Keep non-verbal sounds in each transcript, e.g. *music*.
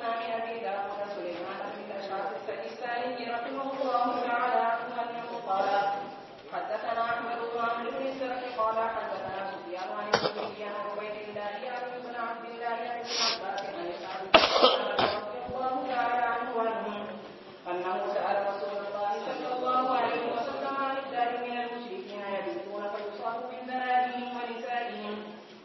حدثنا أبي داود سليمان بن الاشعث السجستاني رحمه الله تعالى عنه انه قال حدثنا احمد بن عمرو بن السرح قال حدثنا سفيان عن الزهري عن عبيد الله عن ابن عبد الله عن ابن عباس عن الكعب رضي الله تعالى عنه وعنهم انه سال رسول الله صلى الله عليه وسلم عن الدار من المشركين يبيتون فيصاب من ذنابهم ونسائهم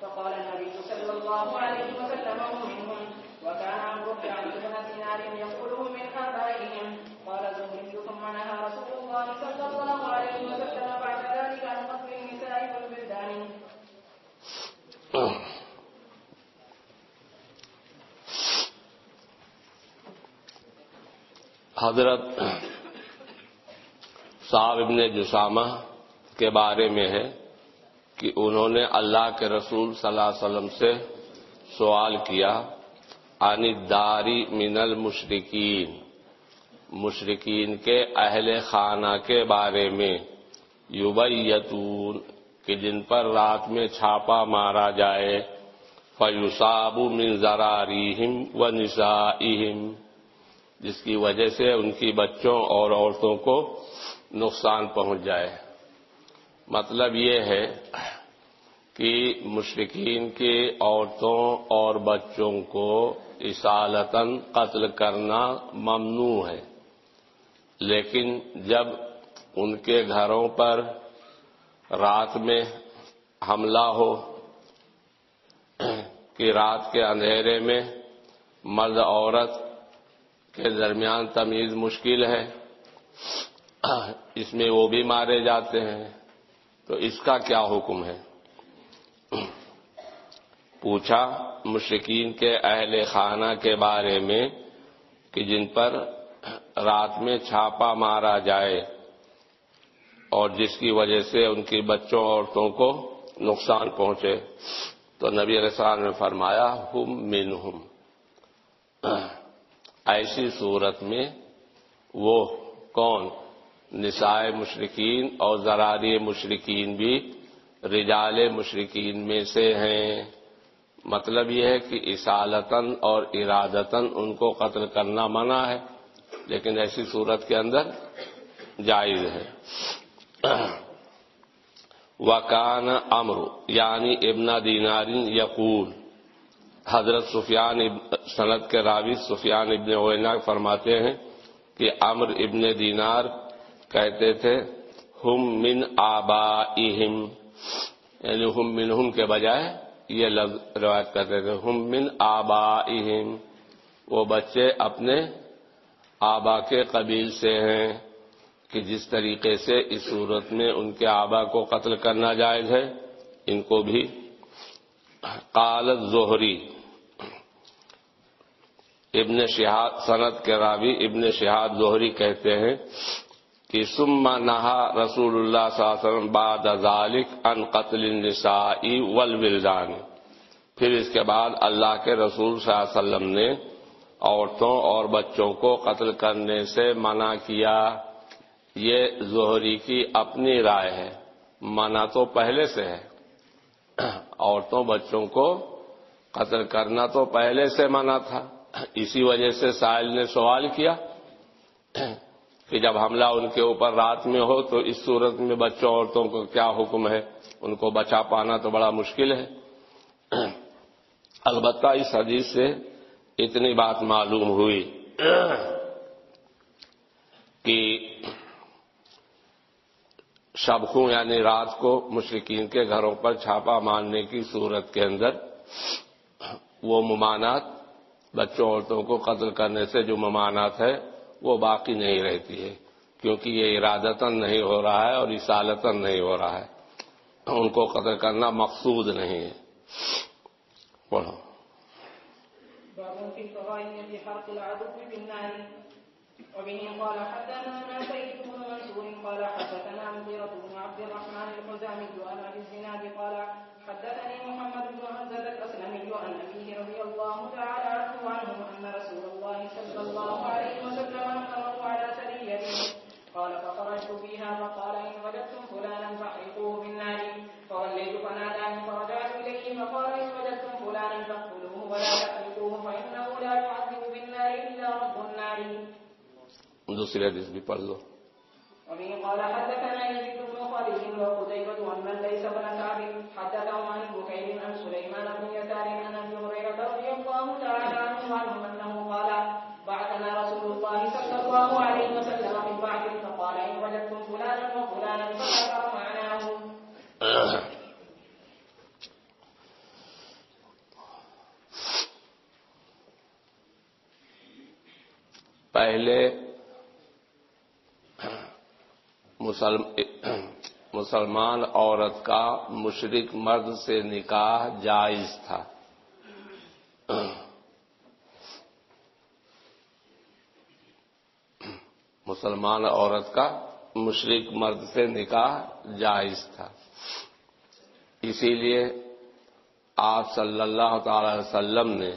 فقال النبي صلى الله عليه وسلم هم منهم وكان عمرو بن عبد بن دينار يقوله من ابائهم قال الزهري ثم نهى رسول الله صلى الله عليه وسلم بعد ذلك عن قتل النساء والبلدان حضرت صاحب ابن جسامہ کے بارے میں ہے کہ انہوں نے اللہ کے رسول صلی اللہ علیہ وسلم سے سوال کیا، عن داری من المشرقین مشرقین کے اہل خانہ کے بارے میں یوبیتون کہ جن پر رات میں چھاپا مارا جائے فیوساب من ذراریہم و نسائہم۔ جس کی وجہ سے ان کی بچوں اور عورتوں کو نقصان پہنچ جائے۔ مطلب یہ ہے کہ مشرقین کی عورتوں اور بچوں کو اصالتاً قتل کرنا ممنوع ہے۔ لیکن جب ان کے گھروں پر رات میں حملہ ہو کہ رات کے اندھیرے میں مرد عورت کے درمیان تمیز مشکل ہے، اس میں وہ بھی مارے جاتے ہیں۔ تو اس کا کیا حکم ہے؟ پوچھا مشرقین کے اہل خانہ کے بارے میں کہ جن پر رات میں چھاپا مارا جائے اور جس کی وجہ سے ان کی بچوں عورتوں کو نقصان پہنچے۔ تو نبی علیہ السلام نے فرمایا، ہم من ہم ایسی صورت میں وہ کون؟ نسائے مشرقین اور زراری مشرقین بھی رجال مشرقین میں سے ہیں۔ مطلب یہ ہے کہ اصالتاً اور ارادتاً ان کو قتل کرنا منع ہے، لیکن ایسی صورت کے اندر جائز ہے۔ وکان امر یعنی ابن دینارین یقول حضرت سفیان سند کے راوی سفیان ابن اوینا فرماتے ہیں کہ امر ابن دینار کہتے تھے، ہم من آبا یعنی ہم من ہم کے بجائے یہ لفظ روایت کرتے تھے، ہم من آبا وہ بچے اپنے آبا کے قبیل سے ہیں کہ جس طریقے سے اس صورت میں ان کے آبا کو قتل کرنا جائز ہے، ان کو بھی۔ قالت زہری ابن شہاد صنعت کے راوی ابن شہاد زہری کہتے ہیں کہ سما نہا رسول اللہ صلی اللہ علیہ وسلم بعد ذالک ان قتل النساء والولدان۔ پھر اس کے بعد اللہ کے رسول صلی اللہ علیہ وسلم نے عورتوں اور بچوں کو قتل کرنے سے منع کیا۔ یہ زہری کی اپنی رائے ہے، منع تو پہلے سے ہے۔ عورتوں بچوں کو قتل کرنا تو پہلے سے منع تھا۔ اسی وجہ سے سائل نے سوال کیا کہ جب حملہ ان کے اوپر رات میں ہو تو اس صورت میں بچوں عورتوں کو کیا حکم ہے؟ ان کو بچا پانا تو بڑا مشکل ہے۔ البتہ اس حدیث سے اتنی بات معلوم ہوئی کہ شبخوں یعنی رات کو مشرقین کے گھروں پر چھاپا مارنے کی صورت کے اندر وہ ممانات بچوں عورتوں کو قتل کرنے سے جو ممانات ہے، وہ باقی نہیں رہتی ہے، کیونکہ یہ ارادتاً نہیں ہو رہا ہے اور اصالتاً نہیں ہو رہا ہے۔ ان کو قتل کرنا مقصود نہیں ہے۔ پڑھو۔ وبه قال حدثنا سيد بن منصور قال حدثنا مغيرة بن عبد الرحمن الحزامي عن ابي الزناد قال حدثني محمد بن حمزة الاسلمي عن ابيه رضي الله تعالى عنه عنه ان رسول الله صلى الله عليه وسلم امره على سريته قال فخرجت فيها فقال ان وجدتم فلانا فاحرقوه بالنار. فوليت فناداني فرجعت اليه فقال ان وجدتم فلانا فاقتلوه ولا تحرقوه فانه لا يعذب بالنار علي دوسری حدیث بھی پڑھ لو۔ وبه قال حدثنا يزيد بن خالد وقتيبة وأن ليس بن كعب حدثه عن بكير عن سليمان بن يسار عن أبي هريرة رضي الله تعالى عنه عنه أنه قال بعثنا رسول الله صلى الله عليه وسلم من بعث فقال إن وجدتم فلانا وفلانا فذكر معناه. پہلے مسلم *clears throat* مسلمان عورت کا مشرق مرد سے نکاح جائز تھا۔ *clears throat* مسلمان عورت کا مشرق مرد سے نکاح جائز تھا۔ اسی لیے آپ صلی اللہ تعالی وسلم نے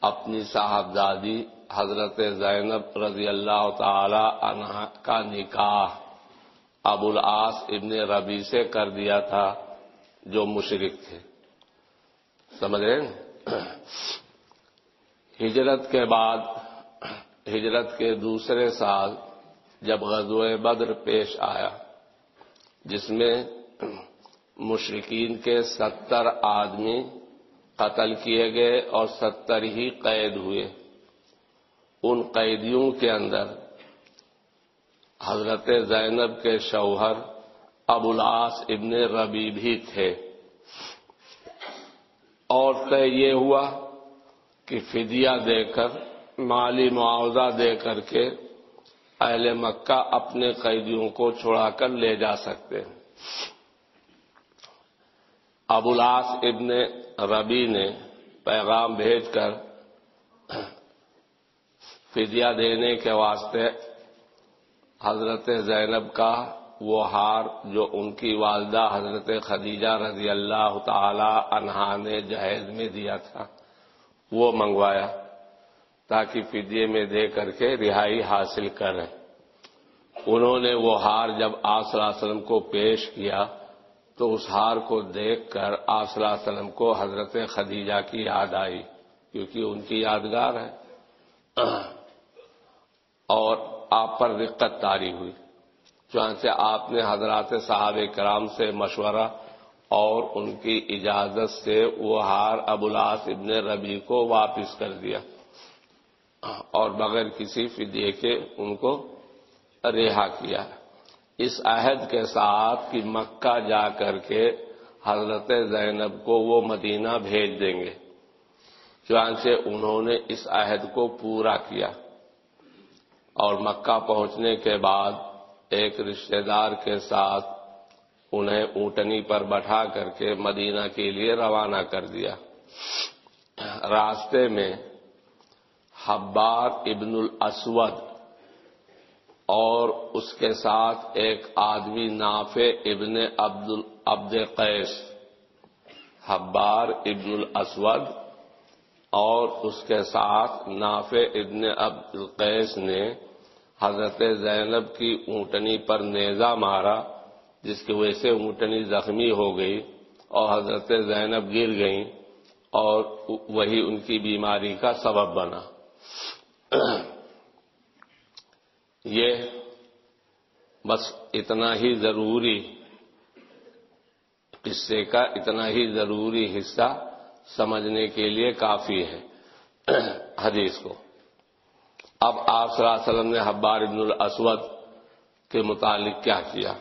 اپنی صاحبزادی حضرت زینب رضی اللہ تعالی عنہ کا نکاح ابو العاص ابن ربی سے کر دیا تھا، جو مشرق تھے۔ سمجھ رہے ہیں؟ ہجرت کے بعد، ہجرت کے دوسرے سال جب غزوہ بدر پیش آیا، جس میں مشرقین کے ستر آدمی قتل کیے گئے اور ستر ہی قید ہوئے۔ ان قیدیوں کے اندر، حضرت زینب کے شوہر ابو العاص ابن ربی بھی تھے۔ اور طے یہ ہوا کہ فدیہ دے کر، مالی معاوضہ دے کر کے اہل مکہ اپنے قیدیوں کو چھڑا کر لے جا سکتے۔ ہیں ابو العاص ابن ربی نے پیغام بھیج کر فدیہ دینے کے واسطے حضرت زینب کا وہ ہار جو ان کی والدہ حضرت خدیجہ رضی اللہ تعالی عنہا نے جہیز میں دیا تھا، وہ منگوایا تاکہ فدیے میں دے کر کے رہائی حاصل کریں۔ انہوں نے وہ ہار جب آپ وسلم کو پیش کیا تو اس ہار کو دیکھ کر آپ وسلم کو حضرت خدیجہ کی یاد آئی، کیونکہ ان کی یادگار ہے۔ اور آپ پر رقت تاری ہوئی۔ چنانچہ آپ نے حضرات صحاب کرام سے مشورہ اور ان کی اجازت سے وہ ہار ابولاس ابن ربی کو واپس کر دیا۔ اور بغیر کسی فدیے کے ان کو رہا کیا۔ اس عہد کے ساتھ کہ مکہ جا کر کے حضرت زینب کو وہ مدینہ بھیج دیں گے۔ چنانچہ انہوں نے اس عہد کو پورا کیا۔ اور مکہ پہنچنے کے بعد ایک رشتہ دار کے ساتھ انہیں اونٹنی پر بٹھا کر کے مدینہ کے لیے روانہ کر دیا۔ راستے میں حبار ابن الاسود اور اس کے ساتھ ایک آدمی نافع ابن عبد عبد قیس۔ حبار ابن الاسود اور اس کے ساتھ نافع ابن عبد القیس نے حضرت زینب کی اونٹنی پر نیزا مارا، جس کی وجہ سے اونٹنی زخمی ہو گئی اور حضرت زینب گر گئیں اور وہی ان کی بیماری کا سبب بنا۔ یہ بس اتنا ہی ضروری قصے کا اتنا ہی ضروری حصہ سمجھنے کے لیے کافی ہے حدیث کو۔ اب آپ صلی اللہ علیہ وسلم نے حبار ابن الاسود کے متعلق کیا کیا؟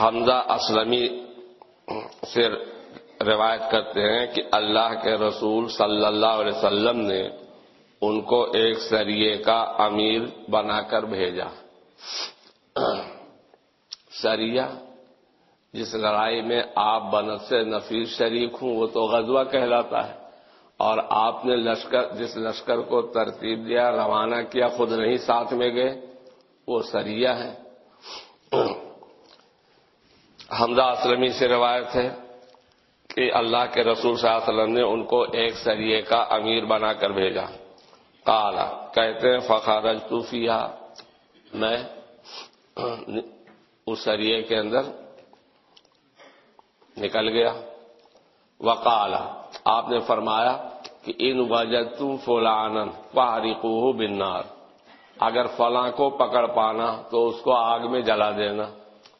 حمزہ اسلمی سے روایت کرتے ہیں کہ اللہ کے رسول صلی اللہ علیہ وسلم نے ان کو ایک سریے کا امیر بنا کر بھیجا۔ سریا جس لڑائی میں آپ بنت سے نفیس شریک ہوں، وہ تو غزوہ کہلاتا ہے۔ اور آپ نے لشکر، جس لشکر کو ترتیب دیا، روانہ کیا، خود نہیں، ساتھ میں گئے، وہ سریا ہے۔ حمزہ اسلمی سے روایت ہے کہ اللہ کے رسول صلی اللہ علیہ وسلم نے ان کو ایک سریے کا امیر بنا کر بھیجا۔ کالا کہتے ہیں فخارج توفیہ میں اس سریے کے اندر نکل گیا۔ وقالا آپ نے فرمایا کہ ان وجہ تم فلانن پہاریقو بنار اگر فلاں کو پکڑ پانا تو اس کو آگ میں جلا دینا۔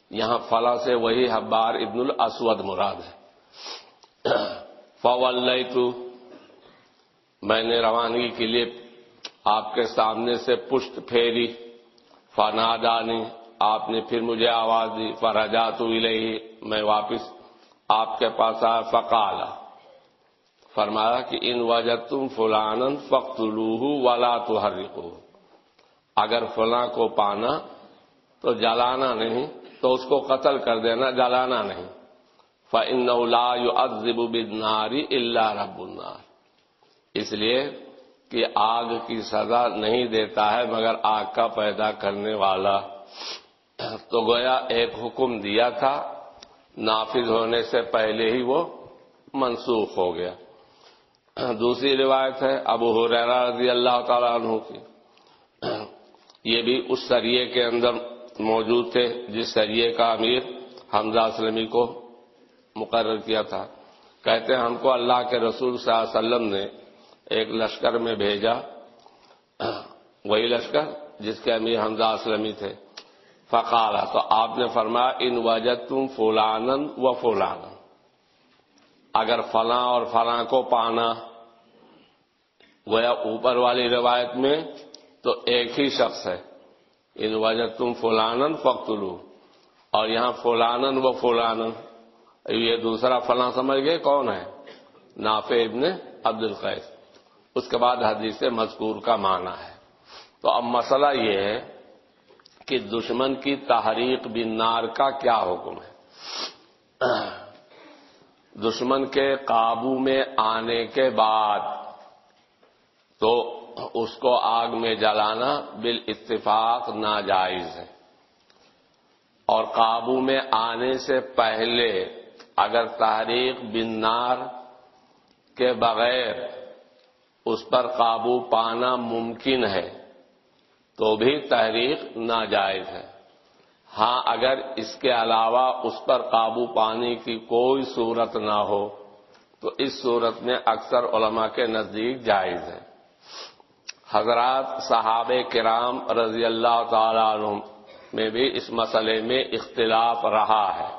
یہاں فلاں سے وہی حبار ابن الاسود مراد ہے۔ فول تو میں نے روانگی کے لیے آپ کے سامنے سے پشت پھیری فنادانی آپ نے پھر مجھے آواز دی فرجا تو میں واپس آپ کے پاس آیا فقالا فرمایا کہ ان وجہ تم فلان فخت ولا تو اگر فلاں کو پانا تو جلانا نہیں، تو اس کو قتل کر دینا، جلانا نہیں۔ فن ازب بناری اللہ رب النار۔ اس لیے کہ آگ کی سزا نہیں دیتا ہے مگر آگ کا پیدا کرنے والا۔ تو گویا ایک حکم دیا تھا، نافذ ہونے سے پہلے ہی وہ منسوخ ہو گیا۔ دوسری روایت ہے، ابو حریرہ رضی اللہ تعالیٰ عنہ کی۔ یہ بھی اس سریے کے اندر موجود تھے جس سریے کا امیر حمزہ سلمی کو مقرر کیا تھا۔ کہتے ہیں، ہم کو اللہ کے رسول صلی اللہ علیہ وسلم نے ایک لشکر میں بھیجا۔ وہی لشکر جس کے امیر حمزہ اسلمی تھے۔ فقالا، تو آپ نے فرمایا، ان وجہ تم فلانن و فلان اگر فلاں اور فلاں کو پانا، گویا اوپر والی روایت میں تو ایک ہی شخص ہے۔ ان وجہ تم فلانن فختلو اور یہاں فلانن و فلانن یہ دوسرا فلاں سمجھ گئے کون ہے؟ نافع ابن عبد القیس اس کے بعد حدیث مذکور کا معنی ہے۔ تو اب مسئلہ یہ ہے کہ دشمن کی تحریک بنار کا کیا حکم ہے؟ دشمن کے قابو میں آنے کے بعد تو اس کو آگ میں جلانا بال اتفاق ناجائز ہے۔ اور قابو میں آنے سے پہلے اگر تحریک بنار کے بغیر اس پر قابو پانا ممکن ہے تو بھی تحریک ناجائز ہے۔ ہاں اگر اس کے علاوہ اس پر قابو پانے کی کوئی صورت نہ ہو، تو اس صورت میں اکثر علماء کے نزدیک جائز ہے۔ حضرات صحاب کرام رضی اللہ تعالی عنہ میں بھی اس مسئلے میں اختلاف رہا ہے۔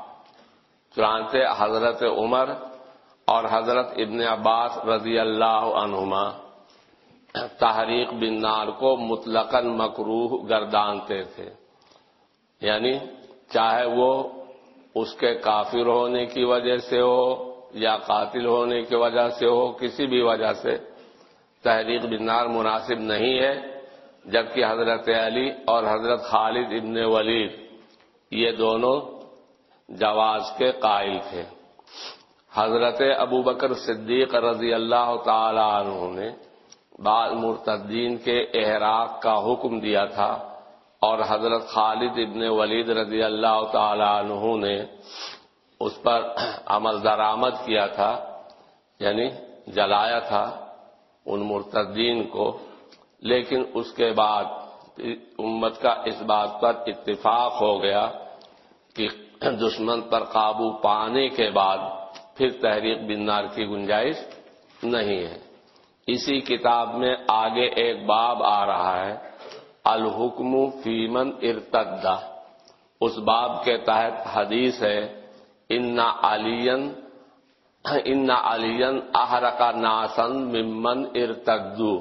چنانچہ حضرت عمر اور حضرت ابن عباس رضی اللہ عنہما تحریک بن نار کو مطلق مکروح گردانتے تھے۔ یعنی چاہے وہ اس کے کافر ہونے کی وجہ سے ہو یا قاتل ہونے کی وجہ سے ہو، کسی بھی وجہ سے تحریک بنار مناسب نہیں ہے، جبکہ حضرت علی اور حضرت خالد ابن ولید یہ دونوں جواز کے قائل تھے۔ حضرت ابو بکر صدیق رضی اللہ تعالی عنہ نے بعض مرتدین کے احراق کا حکم دیا تھا۔ اور حضرت خالد ابن ولید رضی اللہ تعالی عنہ نے اس پر عمل درآمد کیا تھا یعنی جلایا تھا ان مرتدین کو، لیکن اس کے بعد امت کا اس بات پر اتفاق ہو گیا کہ دشمن پر قابو پانے کے بعد پھر تحریک بنار کی گنجائش نہیں ہے۔ اسی کتاب میں آگے ایک باب آ رہا ہے۔ الحکم فیمن ارتدا اس باب کے تحت حدیث ہے، ان علین ان کا ناسن ممن ارتدو۔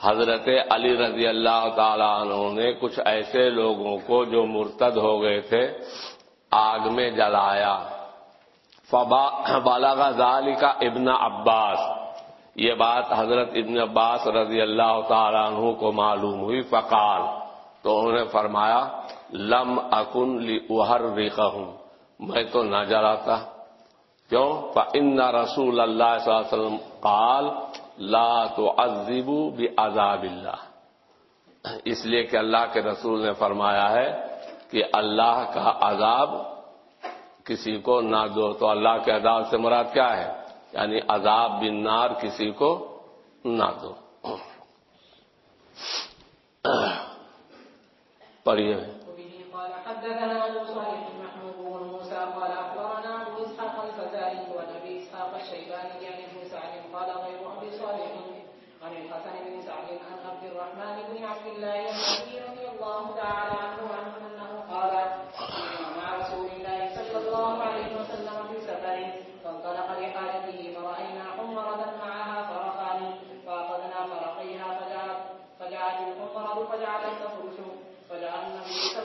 حضرت علی رضی اللہ تعالیٰ عنہ نے کچھ ایسے لوگوں کو جو مرتد ہو گئے تھے، آگ میں جلایا۔ بالا ذالی کا ابن عباس۔ یہ بات حضرت ابن عباس رضی اللہ تعالیٰ عنہ کو معلوم ہوئی، فقال، تو انہوں نے فرمایا، لم اکن لی اہر ہوں میں تو نہ جلاتا۔ کیوں؟ ان رسول اللہ صلی اللہ علیہ وسلم قال، لا تو عزیبو بھی عذاب اللہ اس لیے کہ اللہ کے رسول نے فرمایا ہے کہ اللہ کا عذاب کسی کو نہ دو۔ تو اللہ کے عذاب سے مراد کیا ہے؟ یعنی عذاب بن نار کسی کو نہ دو پڑھیے Thank you.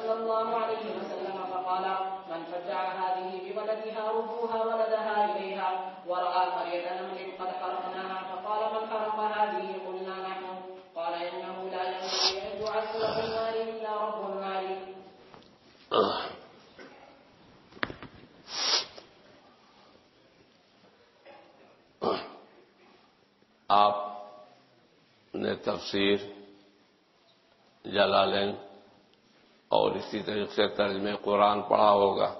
صلى الله عليه وسلم، فقال، من فجع هذه بولدها ردوها ولدها إليها، ورأى قرية نمل قد حرقناها، فقال، من حرق هذه؟ قلنا، نحن. قال، إنه لا ينبغي أن يعذب في النار إلا رب النار آپ نے تفسیر جلالین اور اسی طریقے سے ترجمے قرآن پڑھا ہوگا۔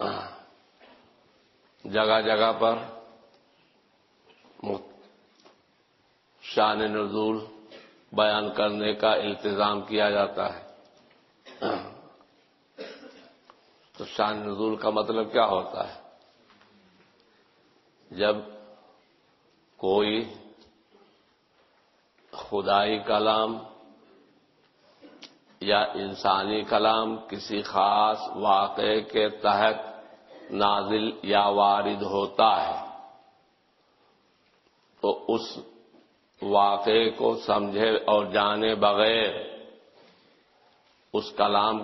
ہاں۔ جگہ جگہ پر شان نزول بیان کرنے کا التظام کیا جاتا ہے۔ ہاں۔ تو شان نزول کا مطلب کیا ہوتا ہے؟ جب کوئی خدائی کلام یا انسانی کلام کسی خاص واقعے کے تحت نازل یا وارد ہوتا ہے، تو اس واقعے کو سمجھے اور جانے بغیر اس کلام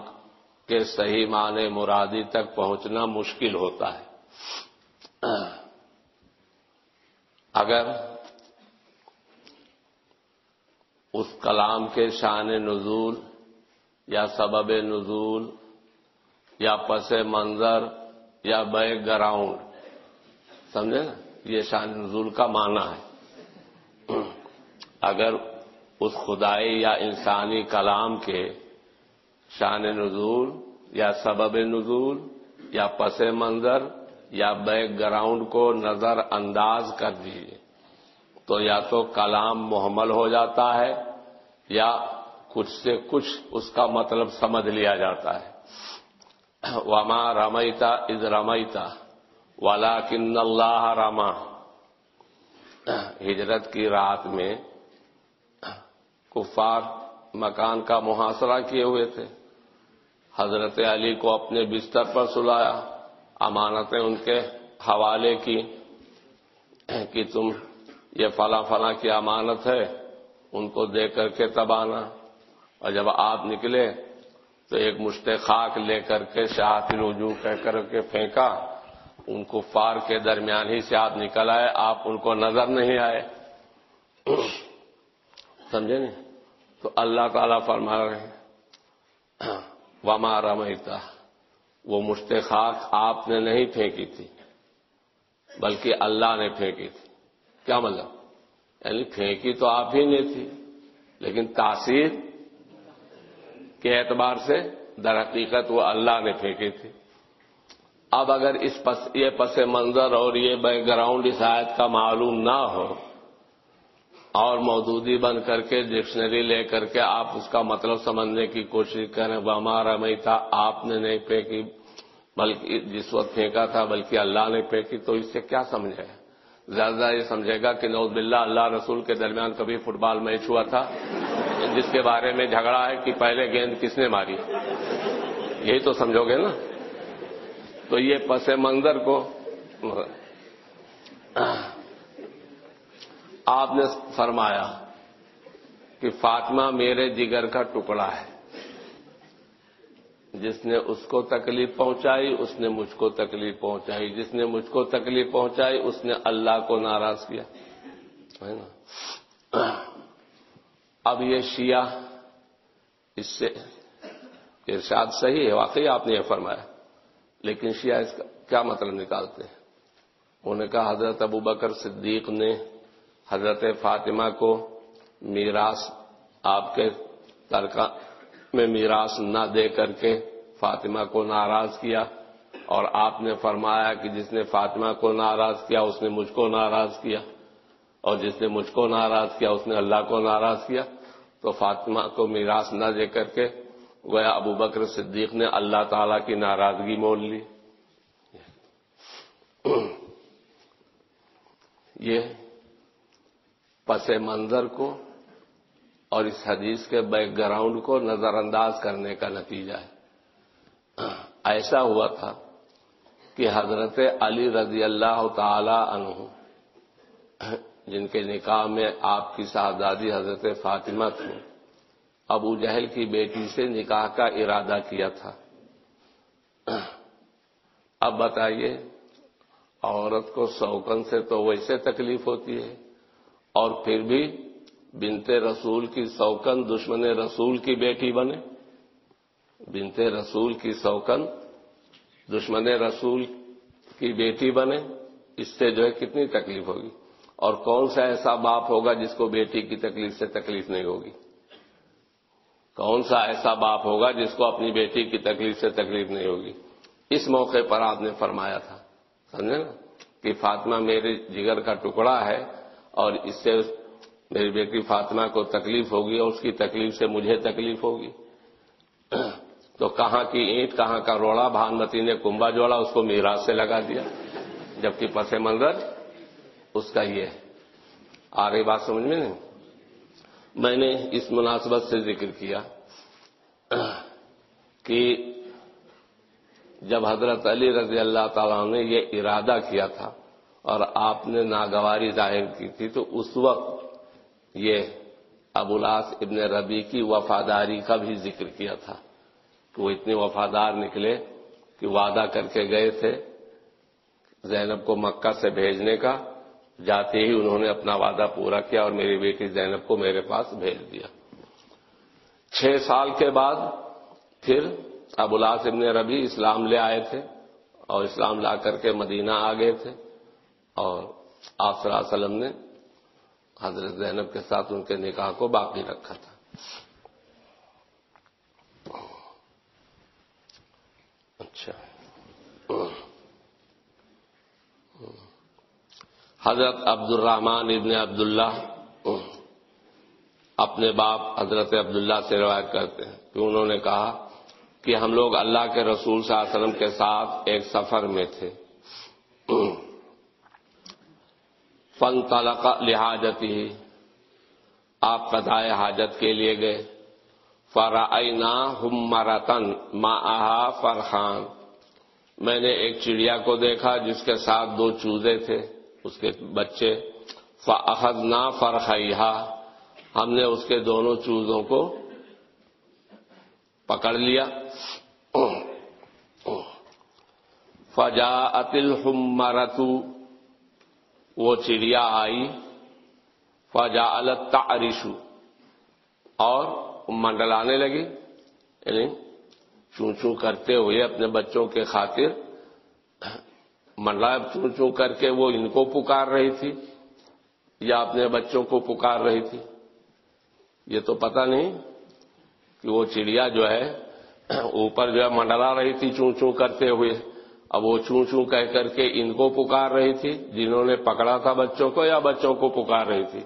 کے صحیح معنی مرادی تک پہنچنا مشکل ہوتا ہے۔ اگر اس کلام کے شان نزول یا سبب نزول، یا پس منظر، یا بیک گراؤنڈ۔ سمجھے نا؟ یہ شان نزول کا معنی ہے۔ اگر اس خدائی یا انسانی کلام کے شان نزول، یا سبب نزول، یا پس منظر، یا بیک گراؤنڈ کو نظر انداز کر دیجیے تو یا تو کلام محمل ہو جاتا ہے، یا کچھ سے کچھ اس کا مطلب سمجھ لیا جاتا ہے۔ وما رمیتا از رمیتا والا کن اللہ راما ہجرت کی رات میں کفار مکان کا محاصرہ کیے ہوئے تھے۔ حضرت علی کو اپنے بستر پر سلایا، امانتیں ان کے حوالے کی کہ تم یہ فلاں فلاں کی امانت ہے، ان کو دے کر کے تب آنا اور جب آپ نکلے تو ایک مشت خاک لے کر کے شاہت رجوع کہہ کر کے پھینکا، ان کو فار کے درمیان ہی سے آپ نکل آئے، آپ ان کو نظر نہیں آئے۔ سمجھے نہیں؟ تو اللہ تعالی فرما رہے ہیں، وما رمیتا وہ مشت خاک آپ نے نہیں پھینکی تھی، بلکہ اللہ نے پھینکی تھی۔ کیا مطلب؟ یعنی پھینکی تو آپ ہی نے تھی، لیکن تاثیر کے اعتبار سے در حقیقت وہ اللہ نے پھینکی تھی اب اگر اس پس، یہ پس منظر اور یہ بیک گراؤنڈ اس آیت کا معلوم نہ ہو اور موجودی بن کر کے ڈکشنری لے کر کے آپ اس کا مطلب سمجھنے کی کوشش کریں وہ ہمارا میں تھا آپ نے نہیں پھینکی، بلکہ جس وقت پھینکا تھا، بلکہ اللہ نے پھینکی، تو اس سے کیا سمجھے؟ زیادہ یہ سمجھے گا کہ نوز باللہ اللہ رسول کے درمیان کبھی فٹ بال میچ ہوا تھا۔ جس کے بارے میں جھگڑا ہے کہ پہلے گیند کس نے ماری؟ یہی تو سمجھو گے نا؟ تو یہ پس منظر کو آپ نے فرمایا کہ فاطمہ میرے جگر کا ٹکڑا ہے۔ جس نے اس کو تکلیف پہنچائی، اس نے مجھ کو تکلیف پہنچائی۔ جس نے مجھ کو تکلیف پہنچائی، اس نے اللہ کو ناراض کیا۔ ہے نا؟ اب یہ شیعہ اس سے ارشاد صحیح ہے، واقعی آپ نے یہ فرمایا۔ لیکن شیعہ اس کا کیا مطلب نکالتے ہیں؟ انہوں نے کہا حضرت ابو بکر صدیق نے حضرت فاطمہ کو میراث آپ کے ترکا میں میراث نہ دے کر کے فاطمہ کو ناراض کیا اور آپ نے فرمایا کہ جس نے فاطمہ کو ناراض کیا، اس نے مجھ کو ناراض کیا اور جس نے مجھ کو ناراض کیا، اس نے اللہ کو ناراض کیا۔ تو فاطمہ کو میراث نہ دے کر کے گویا ابو بکر صدیق نے اللہ تعالی کی ناراضگی مول لی۔ یہ پس منظر کو اور اس حدیث کے بیک گراؤنڈ کو نظر انداز کرنے کا نتیجہ ہے۔ ایسا ہوا تھا کہ حضرت علی رضی اللہ تعالی عنہ جن کے نکاح میں آپ کی شہزادی حضرت فاطمہ تھی ابو جہل کی بیٹی سے نکاح کا ارادہ کیا تھا۔ اب بتائیے، عورت کو سوکن سے تو ویسے تکلیف ہوتی ہے، اور پھر بھی بنتے رسول کی سوکن دشمن رسول کی بیٹی بنے۔ بنتے رسول کی سوکن دشمن رسول کی بیٹی بنے، اس سے جو ہے کتنی تکلیف ہوگی؟ اور کون سا ایسا باپ ہوگا جس کو بیٹی کی تکلیف سے تکلیف نہیں ہوگی؟ کون سا ایسا باپ ہوگا جس کو اپنی بیٹی کی تکلیف سے تکلیف نہیں ہوگی؟ اس موقع پر آپ نے فرمایا تھا، سمجھے نا؟ کہ فاطمہ میرے جگر کا ٹکڑا ہے اور اس سے میری بیٹی فاطمہ کو تکلیف ہوگی اور اس کی تکلیف سے مجھے تکلیف ہوگی۔ *clears throat* تو کہاں کی اینٹ، کہاں کا روڑا، بھانمتی نے کنبا جوڑا، اس کو میراث سے لگا دیا، جبکہ پس منظر اس کا یہ آ رہی بات سمجھ میں نہیں؟ میں نے اس مناسبت سے ذکر کیا کہ جب حضرت علی رضی اللہ تعالیٰ نے یہ ارادہ کیا تھا اور آپ نے ناگواری ظاہر کی تھی، تو اس وقت یہ ابولاس ابن ربی کی وفاداری کا بھی ذکر کیا تھا۔ کہ وہ اتنے وفادار نکلے کہ وعدہ کر کے گئے تھے زینب کو مکہ سے بھیجنے کا۔ جاتے ہی انہوں نے اپنا وعدہ پورا کیا اور میری بیٹی زینب کو میرے پاس بھیج دیا۔ چھ سال کے بعد پھر ابولاس ابن ربی اسلام لے آئے تھے اور اسلام لا کر کے مدینہ آ گئے تھے اور آپ صلی اللہ علیہ وسلم نے حضرت زینب کے ساتھ ان کے نکاح کو باقی رکھا تھا اچھا حضرت عبد الرحمان ابن عبداللہ اپنے باپ حضرت عبداللہ سے روایت کرتے ہیں کہ انہوں نے کہا کہ ہم لوگ اللہ کے رسول صلی اللہ علیہ وسلم کے ساتھ ایک سفر میں تھے۔ فن تلق لحاجتی، آپ قدائے حاجت کے لیے گئے۔ فرعینا ہم مرتن ما فرخان میں نے ایک چڑیا کو دیکھا جس کے ساتھ دو چوزے تھے۔ اس کے بچے فخذنا فرخیہ ہم نے اس کے دونوں چوزوں کو پکڑ لیا۔ فجا اتل وہ چڑیا آئی۔ فجا التعرشو اور منڈلانے لگی۔ یعنی چون چون کرتے ہوئے اپنے بچوں کے خاطر مطلب منڈلا چون چون کر کے وہ ان کو پکار رہی تھی یا اپنے بچوں کو پکار رہی تھی یہ تو پتہ نہیں کہ وہ چڑیا جو ہے اوپر جو ہے منڈلا رہی تھی چون چون کرتے ہوئے اب وہ چون چون کہہ کر کے ان کو پکار رہی تھی جنہوں نے پکڑا تھا بچوں کو یا بچوں کو پکار رہی تھی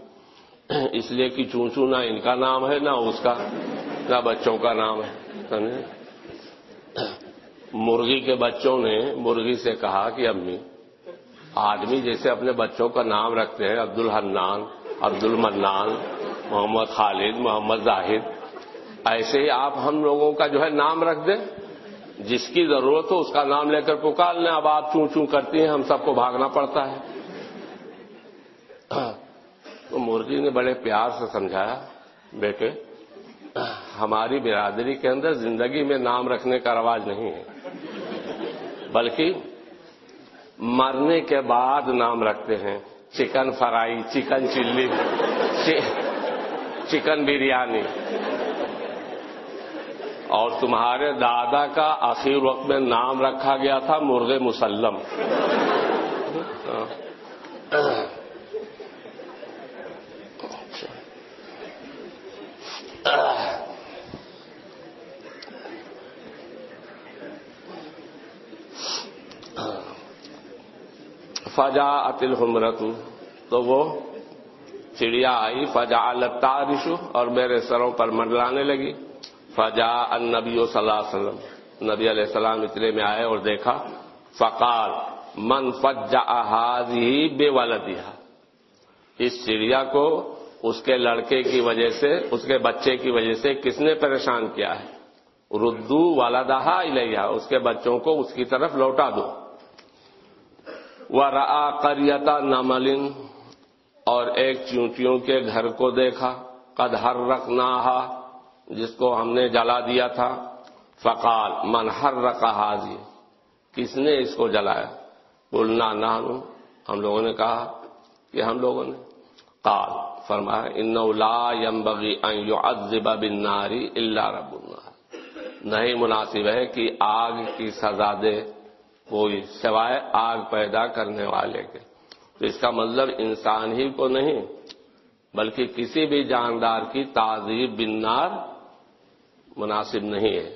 اس لیے کہ چون چون نہ ان کا نام ہے نہ اس کا نہ بچوں کا نام ہے سمجھے مرغی کے بچوں نے مرغی سے کہا کہ امی، آدمی جیسے اپنے بچوں کا نام رکھتے ہیں عبد الحنان عبد المنان محمد خالد، محمد زاہد، ایسے ہی آپ ہم لوگوں کا جو ہے نام رکھ دیں۔ جس کی ضرورت ہو اس کا نام لے کر پکار لیں۔ اب آپ چون چون کرتی ہیں، ہم سب کو بھاگنا پڑتا ہے۔ تو مرغی نے بڑے پیار سے سمجھایا، بیٹے، ہماری برادری کے اندر زندگی میں نام رکھنے کا رواج نہیں ہے۔ بلکہ مرنے کے بعد نام رکھتے ہیں۔ Chicken fry, chicken chilli chicken biryani. اور تمہارے دادا کا آخر وقت میں نام رکھا گیا تھا مرغ مسلم۔ ہاں۔ فجا اتل تو وہ چڑیا آئی فجا التارشو اور میرے سروں پر منڈلانے لگی۔ فجا النبی صلی اللہ علیہ وسلم۔ نبی علیہ السلام اتنے میں آئے اور دیکھا۔ فقال، من فجا ہی بے والدیہ اس چڑیا کو اس کے لڑکے کی وجہ سے، اس کے بچے کی وجہ سے کس نے پریشان کیا ہے؟ ردو والا دہا اس کے بچوں کو اس کی طرف لوٹا دو۔ وہ را کریتا نملن اور ایک چونٹیوں کے گھر کو دیکھا۔ قد ہر رکھنا جس کو ہم نے جلا دیا تھا۔ فقال، من ہر رکھا حاضی کس نے اس کو جلایا؟ بولنا نہ ہم لوگوں نے کہا کہ ہم لوگوں نے۔ قال، فرمایا ان لا ينبغي ان يعذب بالنار الا رب النار نہیں مناسب ہے کہ آگ کی سزا دے۔ کوئی سوائے آگ پیدا کرنے والے کے۔ تو اس کا مطلب انسان ہی کو نہیں، بلکہ کسی بھی جاندار کی تعزیب بنار مناسب نہیں ہے۔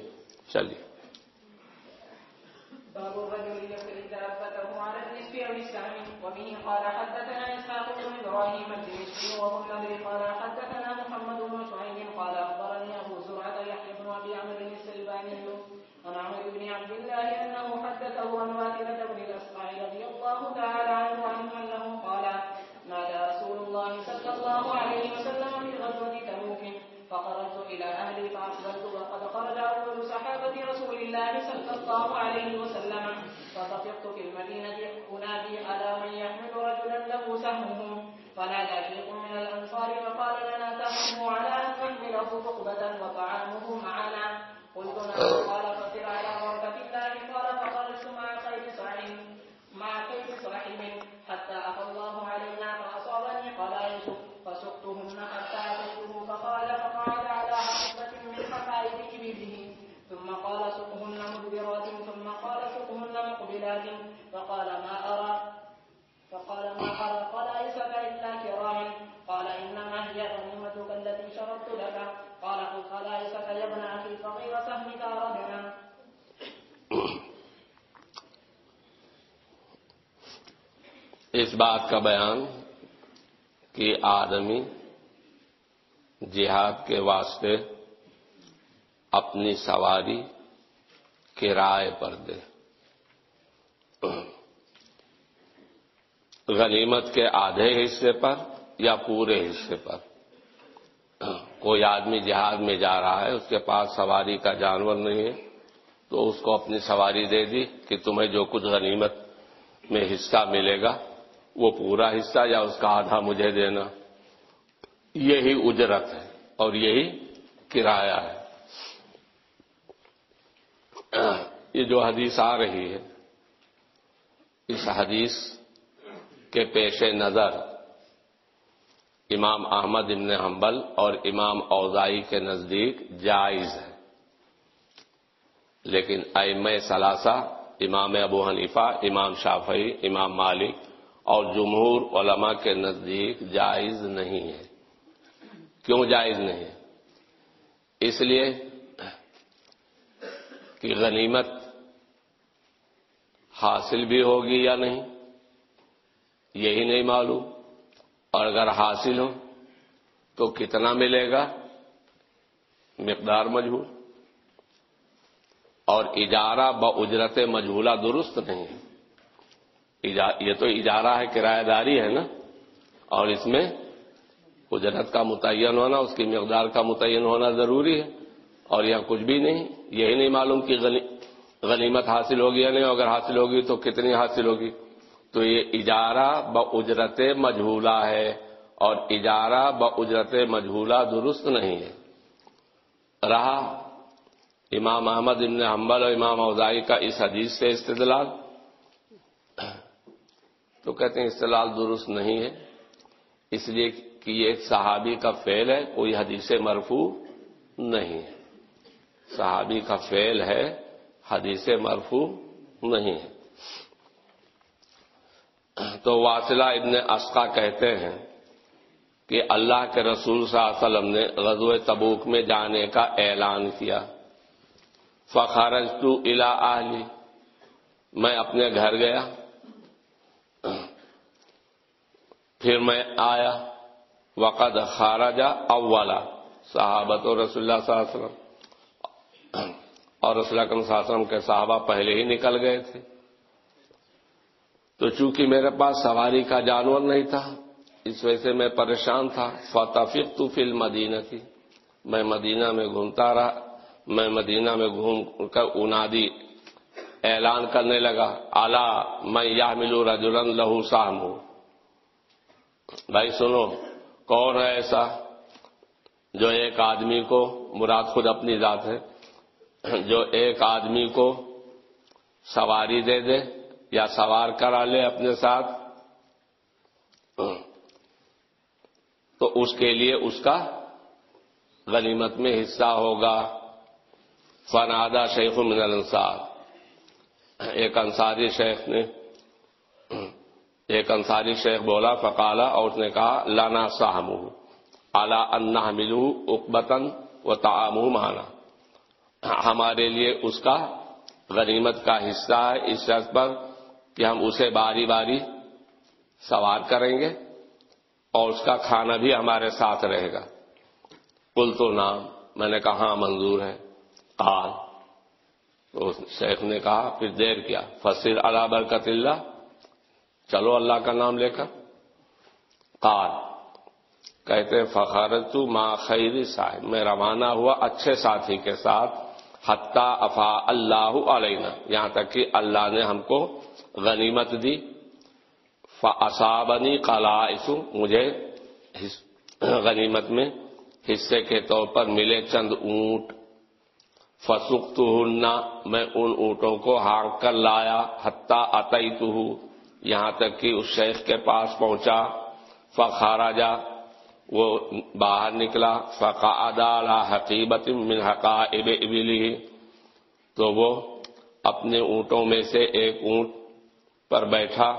چلیے باب الرجل يقتل دابته على النصف او السهم وبه قال حدثنا اسحاق بن ابراهيم الدمشقي وهو النبي قال حدثنا محمد بن شعيب قال اخبرني ابو زرعه يحيى بن ابي عمرو السلباني عن عمرو بن عبد الله انه حدثه عن واثرة بن الاسقع رضي الله تعالى عنه عنه انه قال نادى رسول الله صلى الله عليه وسلم في غزوه تبوك فخرجت الى اهلي فاقبلت وقد خرج اول صحابه رسول الله صلى الله عليه وسلم. فطفقت في المدينه انادي على من يحمل رجلا له سهمه. فنادى شيخ من الانصار فقال لنا سهمه على ان نحمله رقبه وطعامه معنا. قلت نعم. قال فسر على بركه الله. قال فخرجت مع خير صاحب مع خير صاحب حتى افى الله علينا فاصابني قلائش فسقتهن حتى اتيته فقال فقعد على حقبه من حقائب ابله ثم قال سقهن مدبرات ثم قال سقهن مقبلات فقال ما أرى؟ فقال ما أرى؟ قال قلائسك إلا كراما قال إنما هي غنيمتك التي شرطت لك. قال قل قلائسك يا ابن أخي صغير سهمك أردنا اس بات کا بیان کہ آدمی جہاد کے واسطے اپنی سواری کرائے پر دے۔ غنیمت کے آدھے حصے پر یا پورے حصے پر؟ ہاں، کوئی آدمی جہاد میں جا رہا ہے، اس کے پاس سواری کا جانور نہیں ہے، تو اس کو اپنی سواری دے دی کہ تمہیں جو کچھ غنیمت میں حصہ ملے گا، وہ پورا حصہ یا اس کا آدھا مجھے دینا؟ یہی اجرت ہے اور یہی کرایہ ہے۔ ہاں، یہ جو حدیث آ رہی ہے، اس حدیث کے پیش نظر امام احمد ابن حنبل اور امام اوزائی کے نزدیک جائز ہے۔ لیکن ائم ثلاثہ، امام ابو حنیفہ، امام شافعی، امام مالک اور جمہور علماء کے نزدیک جائز نہیں ہے۔ کیوں جائز نہیں ہے؟ اس لیے کہ غنیمت حاصل بھی ہوگی یا نہیں؟ یہی نہیں معلوم۔ اور اگر حاصل ہو تو کتنا ملے گا؟ مقدار مجہور اور اجارہ ب اجرت مجھولہ درست نہیں ہے۔ یہ تو اجارہ ہے، کرایہ داری ہے نا۔ اور اس میں اجرت کا متعین ہونا، اس کی مقدار کا متعین ہونا ضروری ہے۔ اور یہاں کچھ بھی نہیں، یہی نہیں معلوم کہ غنیمت حاصل ہوگی یا نہیں۔ اگر حاصل ہوگی تو کتنی حاصل ہوگی؟ تو یہ اجارہ ب اجرت مجھولہ ہے اور اجارہ ب اجرت مجھولہ درست نہیں ہے۔ رہا امام احمد ابن حنبل اور امام اوزائی کا اس حدیث سے استدلال۔ تو کہتے ہیں استدلال درست نہیں ہے۔ اس لیے کہ یہ ایک صحابی کا فعل ہے، کوئی حدیث مرفوع نہیں ہے۔ صحابی کا فعل ہے، حدیث مرفوع نہیں ہے۔ تو واصلہ ابن اسقا کہتے ہیں کہ اللہ کے رسول صلی اللہ علیہ وسلم نے غزو تبوک میں جانے کا اعلان کیا۔ فخارج تو الا اہلی، میں اپنے گھر گیا۔ پھر میں آیا۔ وقد خارجہ اولا صحابت و رسول اللہ صلی اللہ علیہ وسلم۔ اور رسول اللہ صلی اللہ علیہ وسلم کے صحابہ پہلے ہی نکل گئے تھے۔ تو چونکہ میرے پاس سواری کا جانور نہیں تھا، اس وجہ سے میں پریشان تھا۔ فتفق تو فل مدینہ تھی میں مدینہ میں گھومتا رہا۔ میں مدینہ میں گھوم کر انادی اعلان کرنے لگا اعلی میں یا ملو رجولن لہو سام ہوں بھائی سنو، کون ہے ایسا جو ایک آدمی کو، مراد خود اپنی ذات ہے، جو ایک آدمی کو سواری دے دے؟ یا سوار کرا لے اپنے ساتھ۔ ہاں۔ تو اس کے لیے اس کا غنیمت میں حصہ ہوگا۔ فنادا شیخ من الانصار۔ ایک انصاری شیخ نے، ایک انصاری شیخ بولا، فقالا، اور اس نے کہا، لانا ساہم اعلی انا ملو اکبتن و تعام مانا ہمارے لیے اس کا غنیمت کا حصہ ہے، اس شرط پر کہ ہم اسے باری باری سوار کریں گے اور اس کا کھانا بھی ہمارے ساتھ رہے گا۔ کل تو نام میں نے کہا ہاں منظور ہے۔ قال۔ تو شیخ نے کہا، پھر دیر کیا۔ فصیر اللہ برکت اللہ۔ چلو اللہ کا نام لے کر۔ قال۔ کہتے فخارت ماں خیری صاحب میں روانہ ہوا اچھے ساتھی کے ساتھ۔ حتیٰ افا اللہ علینا، یہاں تک کہ اللہ نے ہم کو غنیمت دی۔ فصابنی قلا مجھے غنیمت میں حصے کے طور پر ملے چند اونٹ۔ فسخت میں ان اونٹوں کو ہانک کر لایا۔ حتیٰ عطی یہاں تک کہ اس شیخ کے پاس پہنچا۔ فخارا جا وہ باہر نکلا فقا ادا حقیبت من حقائب ابلی تو وہ اپنے اونٹوں میں سے ایک اونٹ پر بیٹھا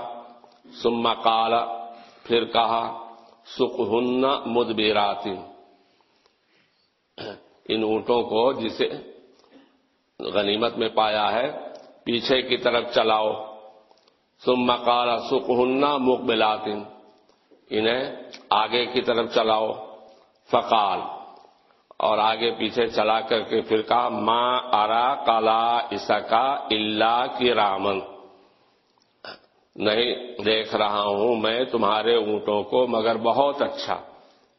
سما کالا پھر کہا سکھ ہن ان اونٹوں کو جسے غنیمت میں پایا ہے، پیچھے کی طرف چلاؤ۔ سما کالا سکھ ہننا مقبلات۔ انہیں آگے کی طرف چلاؤ، فقال۔ اور آگے پیچھے چلا کر کے پھر کہا ماں ارا کالا اسکا اللہ کی رامن نہیں دیکھ رہا ہوں میں تمہارے اونٹوں کو، مگر بہت اچھا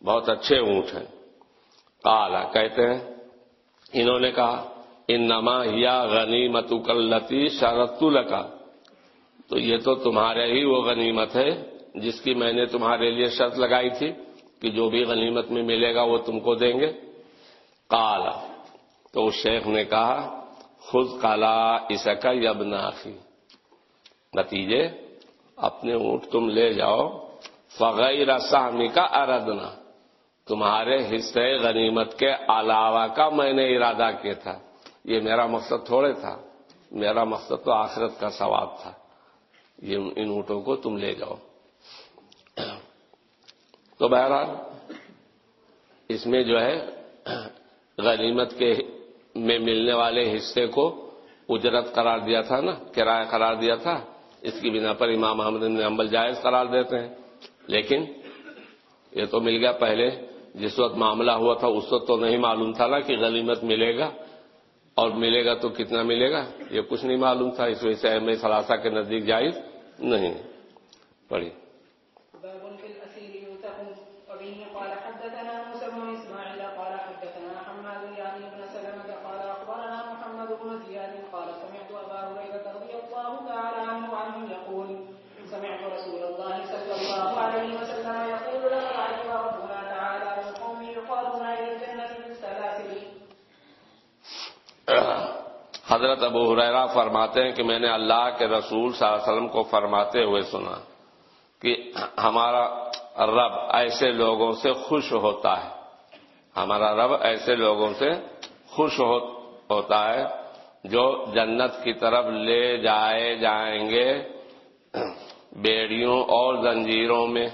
بہت اچھے اونٹ ہیں۔ کالا کہتے ہیں، انہوں نے کہا ان نما یا غنیمت کلتی شرط کا تو یہ تو تمہارے ہی وہ غنیمت ہے۔ جس کی میں نے تمہارے لیے شرط لگائی تھی کہ جو بھی غنیمت میں ملے گا وہ تم کو دیں گے۔ کالا تو اس شیخ نے کہا خود کالا اسکا یبنافی نتیجے، اپنے اونٹ تم لے جاؤ۔ فغیر سامی کا اردنا۔ تمہارے حصے غنیمت کے علاوہ کا میں نے ارادہ کیا تھا۔ یہ میرا مقصد تھوڑے تھا۔ میرا مقصد تو آخرت کا ثواب تھا۔ یہ ان اونٹوں کو تم لے جاؤ۔ تو بہرحال اس میں جو ہے غنیمت کے میں ملنے والے حصے کو اجرت قرار دیا تھا نا، کرایہ قرار دیا تھا۔ اس کی بنا پر امام محمد نے عمل جائز قرار دیتے ہیں۔ لیکن یہ تو مل گیا پہلے، جس وقت معاملہ ہوا تھا، اس وقت تو نہیں معلوم تھا نا کہ غنیمت ملے گا۔ اور ملے گا تو کتنا ملے گا؟ یہ کچھ نہیں معلوم تھا، اس وجہ سے ایم ثلاثہ کے نزدیک جائز نہیں۔ پڑھی باب في الأسير يوثق وبه قال حدثنا موسى بن إسماعيل قال حدثنا حماد يعني بن سلمة قال أخبرنا محمد بن زياد قال سمعت أبا هريرة رضي الله تعالى عنه عنه يقول سمعت رسول الله صلى الله عليه وسلم يقول لقد علم ربنا تعالى من قوم يقالون إلى الجنة بالسلاسل حضرت ابو حریرہ فرماتے ہیں کہ میں نے اللہ کے رسول صلی اللہ علیہ وسلم کو فرماتے ہوئے سنا کہ ہمارا رب ایسے لوگوں سے خوش ہوتا ہے۔ ہمارا رب ایسے لوگوں سے خوش ہوتا ہے جو جنت کی طرف لے جائے جائیں گے۔ بیڑیوں اور زنجیروں میں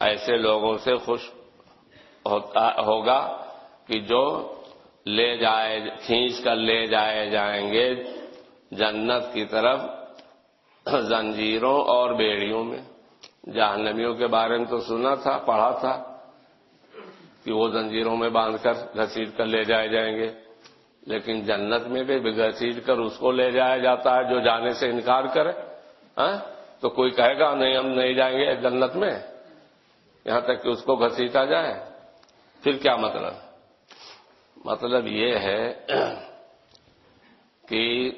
ایسے لوگوں سے خوش ہوتا ہوگا کہ جو لے جائے، کھینچ کر لے جائے جائیں گے جنت کی طرف، زنجیروں اور بیڑیوں میں۔ جہنمیوں کے بارے میں تو سنا تھا، پڑھا تھا کہ وہ زنجیروں میں باندھ کر گھسیٹ کر لے جائے جائیں گے۔ لیکن جنت میں بھی گھسیٹ کر اس کو لے جایا جاتا ہے جو جانے سے انکار کرے۔ ہاں؟ تو کوئی کہے گا، نہیں، ہم نہیں جائیں گے جنت میں۔ یہاں تک کہ اس کو گھسیٹا جائے۔ پھر کیا مطلب؟ مطلب یہ ہے کہ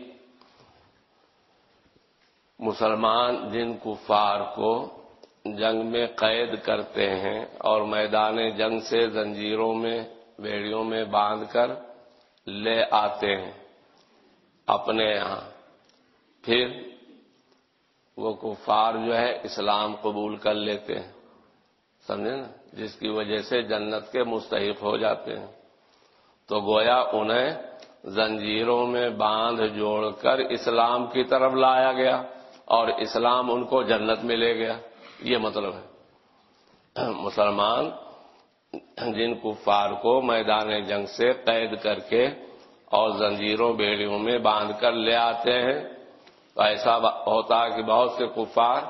مسلمان جن کفار کو جنگ میں قید کرتے ہیں اور میدان جنگ سے زنجیروں میں، بیڑیوں میں باندھ کر لے آتے ہیں اپنے یہاں۔ پھر وہ کفار جو ہے اسلام قبول کر لیتے ہیں، سمجھے نا؟ جس کی وجہ سے جنت کے مستحق ہو جاتے ہیں۔ تو گویا انہیں زنجیروں میں باندھ جوڑ کر اسلام کی طرف لایا گیا اور اسلام ان کو جنت میں لے گیا۔ یہ مطلب ہے۔ مسلمان جن کفار کو میدان جنگ سے قید کر کے اور زنجیروں بیڑیوں میں باندھ کر لے آتے ہیں۔ تو ایسا ہوتا ہے کہ بہت سے کفار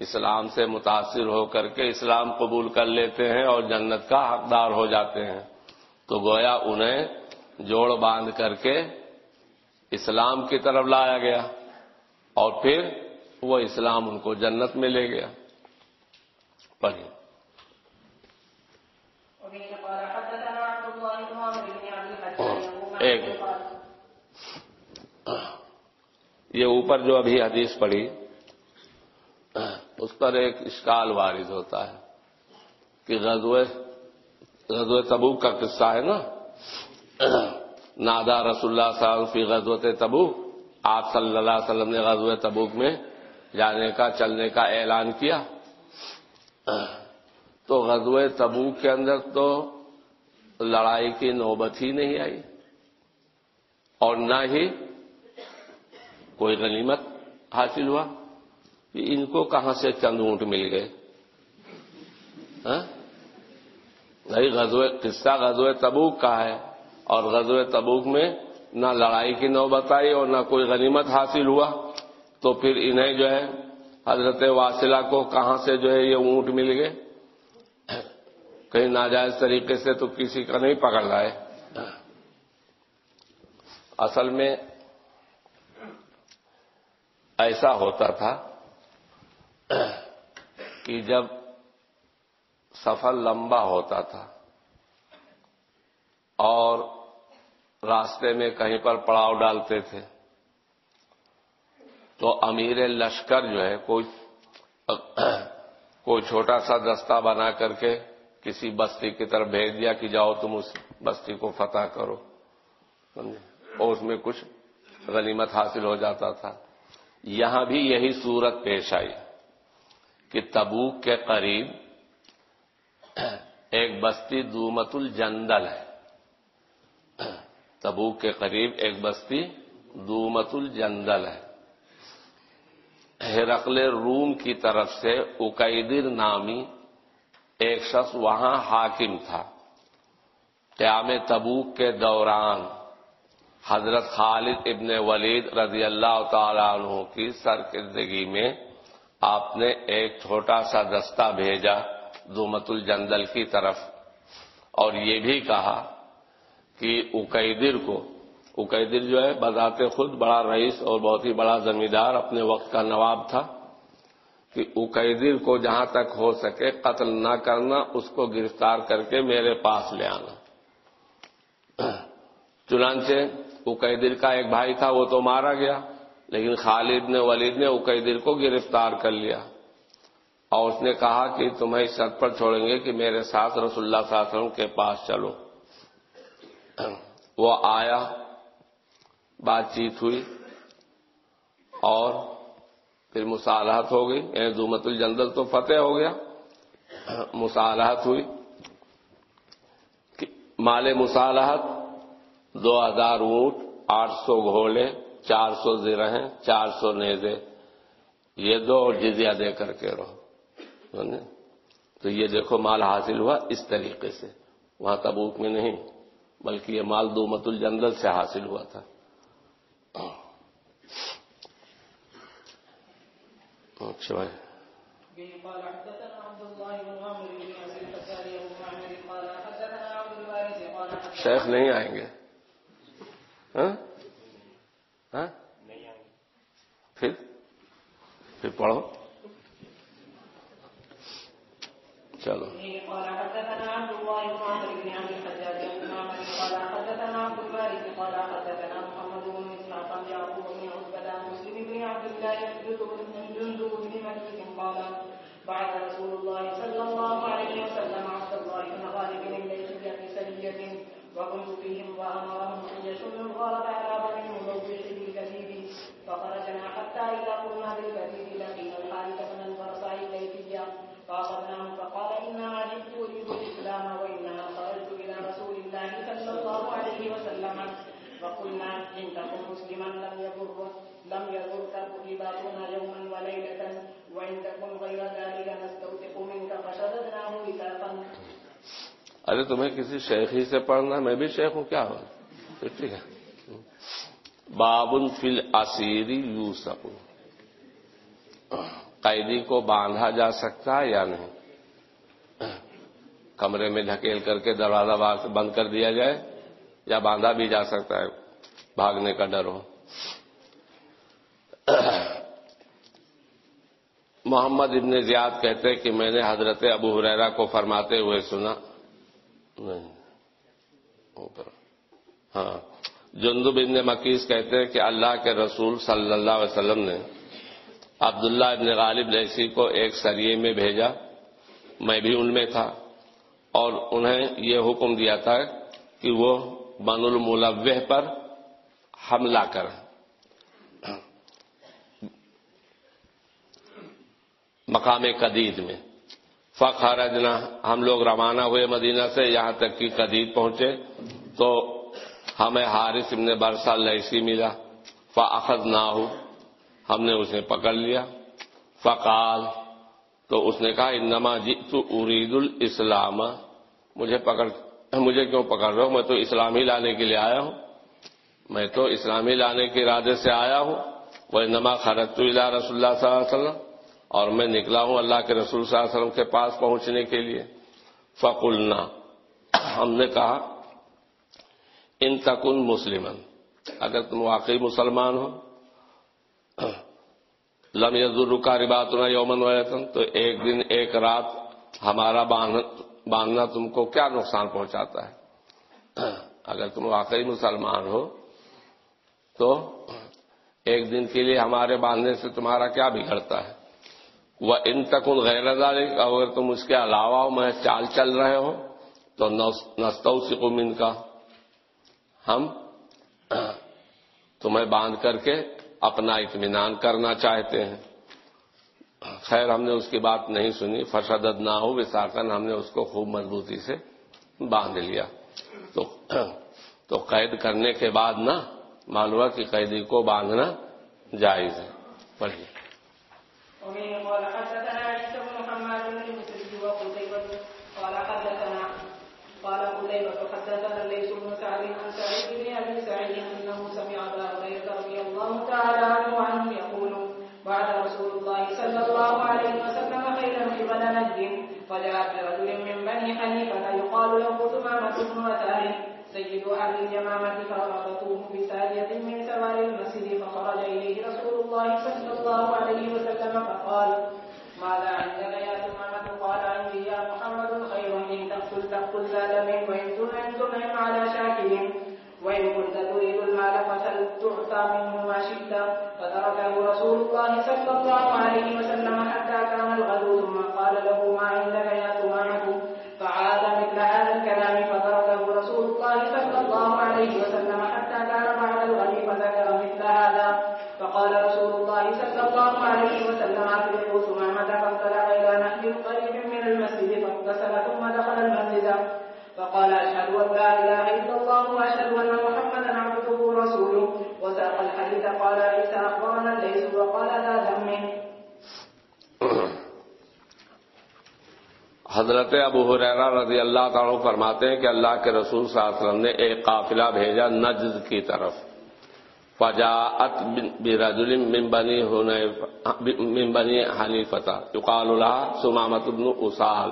اسلام سے متاثر ہو کر کے اسلام قبول کر لیتے ہیں اور جنت کا حقدار ہو جاتے ہیں۔ تو گویا انہیں جوڑ باندھ کر کے اسلام کی طرف لایا گیا اور پھر وہ اسلام ان کو جنت میں لے گیا۔ پڑھیے۔ ایک۔ یہ اوپر جو ابھی حدیث پڑھی، اس پر ایک اشکال وارد ہوتا ہے کہ غزوہ غزوہ تبوک کا قصہ ہے نا؟ *clears throat* نادا رسول اللہ صلی اللہ فی غزوت تبوک۔ آپ صلی اللہ علیہ وسلم نے غزوہ تبوک میں جانے کا، چلنے کا اعلان کیا۔ *clears throat* تو غزوہ تبوک کے اندر تو لڑائی کی نوبت ہی نہیں آئی۔ اور نہ ہی کوئی غنیمت حاصل ہوا کہ ان کو کہاں سے چند اونٹ مل گئے۔ ہاں؟ نہیں غزوہ قصہ غزوہ تبوک کا ہے اور غزوہ تبوک میں نہ لڑائی کی نوبت آئی اور نہ کوئی غنیمت حاصل ہوا تو پھر انہیں جو ہے حضرت واصلہ کو کہاں سے جو ہے یہ اونٹ مل گئے؟ کہیں ناجائز طریقے سے تو کسی کا نہیں پکڑ رہا ہے۔ اصل میں ایسا ہوتا تھا کہ جب سفر لمبا ہوتا تھا اور راستے میں کہیں پر پڑاؤ ڈالتے تھے تو امیر لشکر جو ہے کوئی کوئی چھوٹا سا دستہ بنا کر کے کسی بستی کی طرف بھیج دیا کہ جاؤ تم اس بستی کو فتح کرو اور اس میں کچھ غنیمت حاصل ہو جاتا تھا۔ یہاں بھی یہی صورت پیش آئی کہ تبوک کے قریب ایک بستی دومت الجندل ہے۔ تبوک کے قریب ایک بستی دومت الجندل ہے۔ ہرقل روم کی طرف سے اکیدر نامی ایک شخص وہاں حاکم تھا۔ قیام تبوک کے دوران حضرت خالد ابن ولید رضی اللہ تعالی عنہ کی سرکردگی میں آپ نے ایک چھوٹا سا دستہ بھیجا۔ دومت الجندل کی طرف۔ اور یہ بھی کہا کہ اکیدر کو اکیدر جو ہے بذات خود بڑا رئیس اور بہت ہی بڑا زمیندار اپنے وقت کا نواب تھا کہ اکیدر کو جہاں تک ہو سکے قتل نہ کرنا، اس کو گرفتار کر کے میرے پاس لے آنا۔ چنانچہ اکیدر کا ایک بھائی تھا، وہ تو مارا گیا، لیکن خالد نے، ولید نے اکیدر کو گرفتار کر لیا۔ اور اس نے کہا کہ تمہیں اس شرط پر چھوڑیں گے کہ میرے ساتھ رسول اللہ صلی اللہ علیہ وسلم کے پاس چلو۔ وہ آیا، بات چیت ہوئی اور پھر مصالحت ہو گئی یعنی دومت الجندل تو فتح ہو گیا۔ مصالحت ہوئی۔ مال مصالحت، دو ہزار اونٹ، آٹھ سو گھوڑے، چار سو زرہیں، چار سو نیزے۔ یہ دو اور جزیہ دے کر کے رہو۔ تو یہ دیکھو مال حاصل ہوا اس طریقے سے۔ وہاں تبوک میں نہیں بلکہ یہ مال دومت الجندل سے حاصل ہوا تھا۔ اچھا بھائی۔ شیخ نہیں آئیں گے۔ پھر؟ پھر پڑھو۔ چلو۔ قال رسول الله صلى الله عليه وسلم عبد الله بن غالب الليثي في سرية وكنت فيهم وامرهم ان يشنوا الغارة على بني الملوح بالكذب فخرجنا حتى اذا قلنا بالكذب لقينا الحارث بن البرصاء الليثي فاخذناه فقال انما جئت اريد الاسلام وانما خرجت الى رسول الله صلى الله عليه وسلم. فقلنا ان تكن مسلما لم يضر لم يضرك رباطنا يوما وليله وان تكن غير ذلك نستوثق منك فشددناه وثاقا ارے تمہیں کسی شیخ ہی سے پڑھنا میں بھی شیخ ہوں، کیا ہو ٹھیک ہے۔ بابن فل اسیری یو سکو قیدی کو باندھا جا سکتا ہے یا نہیں؟ کمرے میں ڈھکیل کر کے دروازہ باہر سے بند کر دیا جائے یا باندھا بھی جا سکتا ہے، بھاگنے کا ڈر ہو۔ محمد ابن زیاد کہتے کہ میں نے حضرت ابو حریرا کو فرماتے ہوئے سنا۔ نہیں ہاں جندب ابن مکیس کہتے کہ اللہ کے رسول صلی اللہ علیہ وسلم نے عبداللہ ابن غالب لیسی کو ایک سریے میں بھیجا۔ میں بھی ان میں تھا۔ اور انہیں یہ حکم دیا تھا کہ وہ بن الملوح پر حملہ کریں۔ مقام قدید میں۔ فخرجنا، ہم لوگ روانہ ہوئے مدینہ سے یہاں تک کہ قدید پہنچے۔ تو ہمیں حارث ابن برسا لیسی ملا۔ فاخذ نہ ہو ہم نے اسے پکڑ لیا۔ فقال، تو اس نے کہا، انما جئت ارید الاسلام۔ مجھے پکڑ، مجھے کیوں پکڑ رہے ہو؟ میں تو اسلام ہی لانے کے لیے آیا ہوں۔ میں تو اسلامی لانے کے ارادے سے آیا ہوں۔ وہ نما خرط اللہ رسول اللہ صلی اللہ علیہ وسلم۔ اور میں نکلا ہوں اللہ کے رسول صلی اللہ علیہ وسلم کے پاس پہنچنے کے لیے۔ فقلنا، ہم نے کہا، ان تکن مسلمن اگر تم واقعی مسلمان ہو لم یزر کا رباتنا یومن ویتن تو ایک دن، ایک رات ہمارا باندھنا تم کو کیا نقصان پہنچاتا ہے؟ اگر تم واقعی مسلمان ہو، تو ایک دن کے لیے ہمارے باندھنے سے تمہارا کیا بگڑتا ہے؟ وہ ان تک ان غیر اگر تم اس کے علاوہ میں چال چل رہے ہو، تو نستو سکم ان کا ہم تمہیں باندھ کر کے اپنا اطمینان کرنا چاہتے ہیں۔ خیر، ہم نے اس کی بات نہیں سنی۔ فشدد نہ ہو وساکن ہم نے اس کو خوب مضبوطی سے باندھ لیا۔ تو *clears throat* تو قید کرنے کے بعد نا، معلوم کہ قیدی کو باندھنا جائز ہے۔ پڑھیے۔ قال قال حدثنا، قال قتيبة حدثنا ليس بن سعد عن سعيد بن ابي سعيد انه سمع ابا هريره رضي الله تعالى عنه عنه يقول بعد رسول الله صلى الله عليه وسلم خيرا قبل نجد فجاء برجل من بني حنيفه يقال له ثمامه بن وثار سيد اهل اليمامه فربطوه بساريه من سوار المسجد فخرج اليه رسول الله صلى الله عليه وسلم فقال ماذا عندك يا ثمامه قال عندي يا محمد خير ان تقتل تقتل ذا دم وان تنعم تنعم على شاكر وإن كنت تريد المال فسل تعطى منه ما شئت فتركه رسول الله صلى الله عليه وسلم حتى كان الغدو ثم قال له ما عندك يا ثمامة فعاد مثل هذا الكلام فتركه رسول الله صلى الله عليه وسلم حتى كان بعد الغد فذكر مثل هذا فقال رسول الله صلى الله عليه وسلم أفرقوا ثمامة فانطلق إلى نحل قريب من المسجد فاغتسل ثم دخل المسجد فقال أشهد أن لا إله إلا الله وأشهد أن محمدا عبده ورسوله. وساق الحديث قال عيسى أخبرنا الليث وقال لا دم حضرت ابو حریرہ رضی اللہ تعالیٰ فرماتے ہیں کہ اللہ کے رسول صلی اللہ علیہ وسلم نے ایک قافلہ بھیجا نجد کی طرف. فجاءت برجل من بنی من بنی حنیفتا یقال لها سمامت بن اسال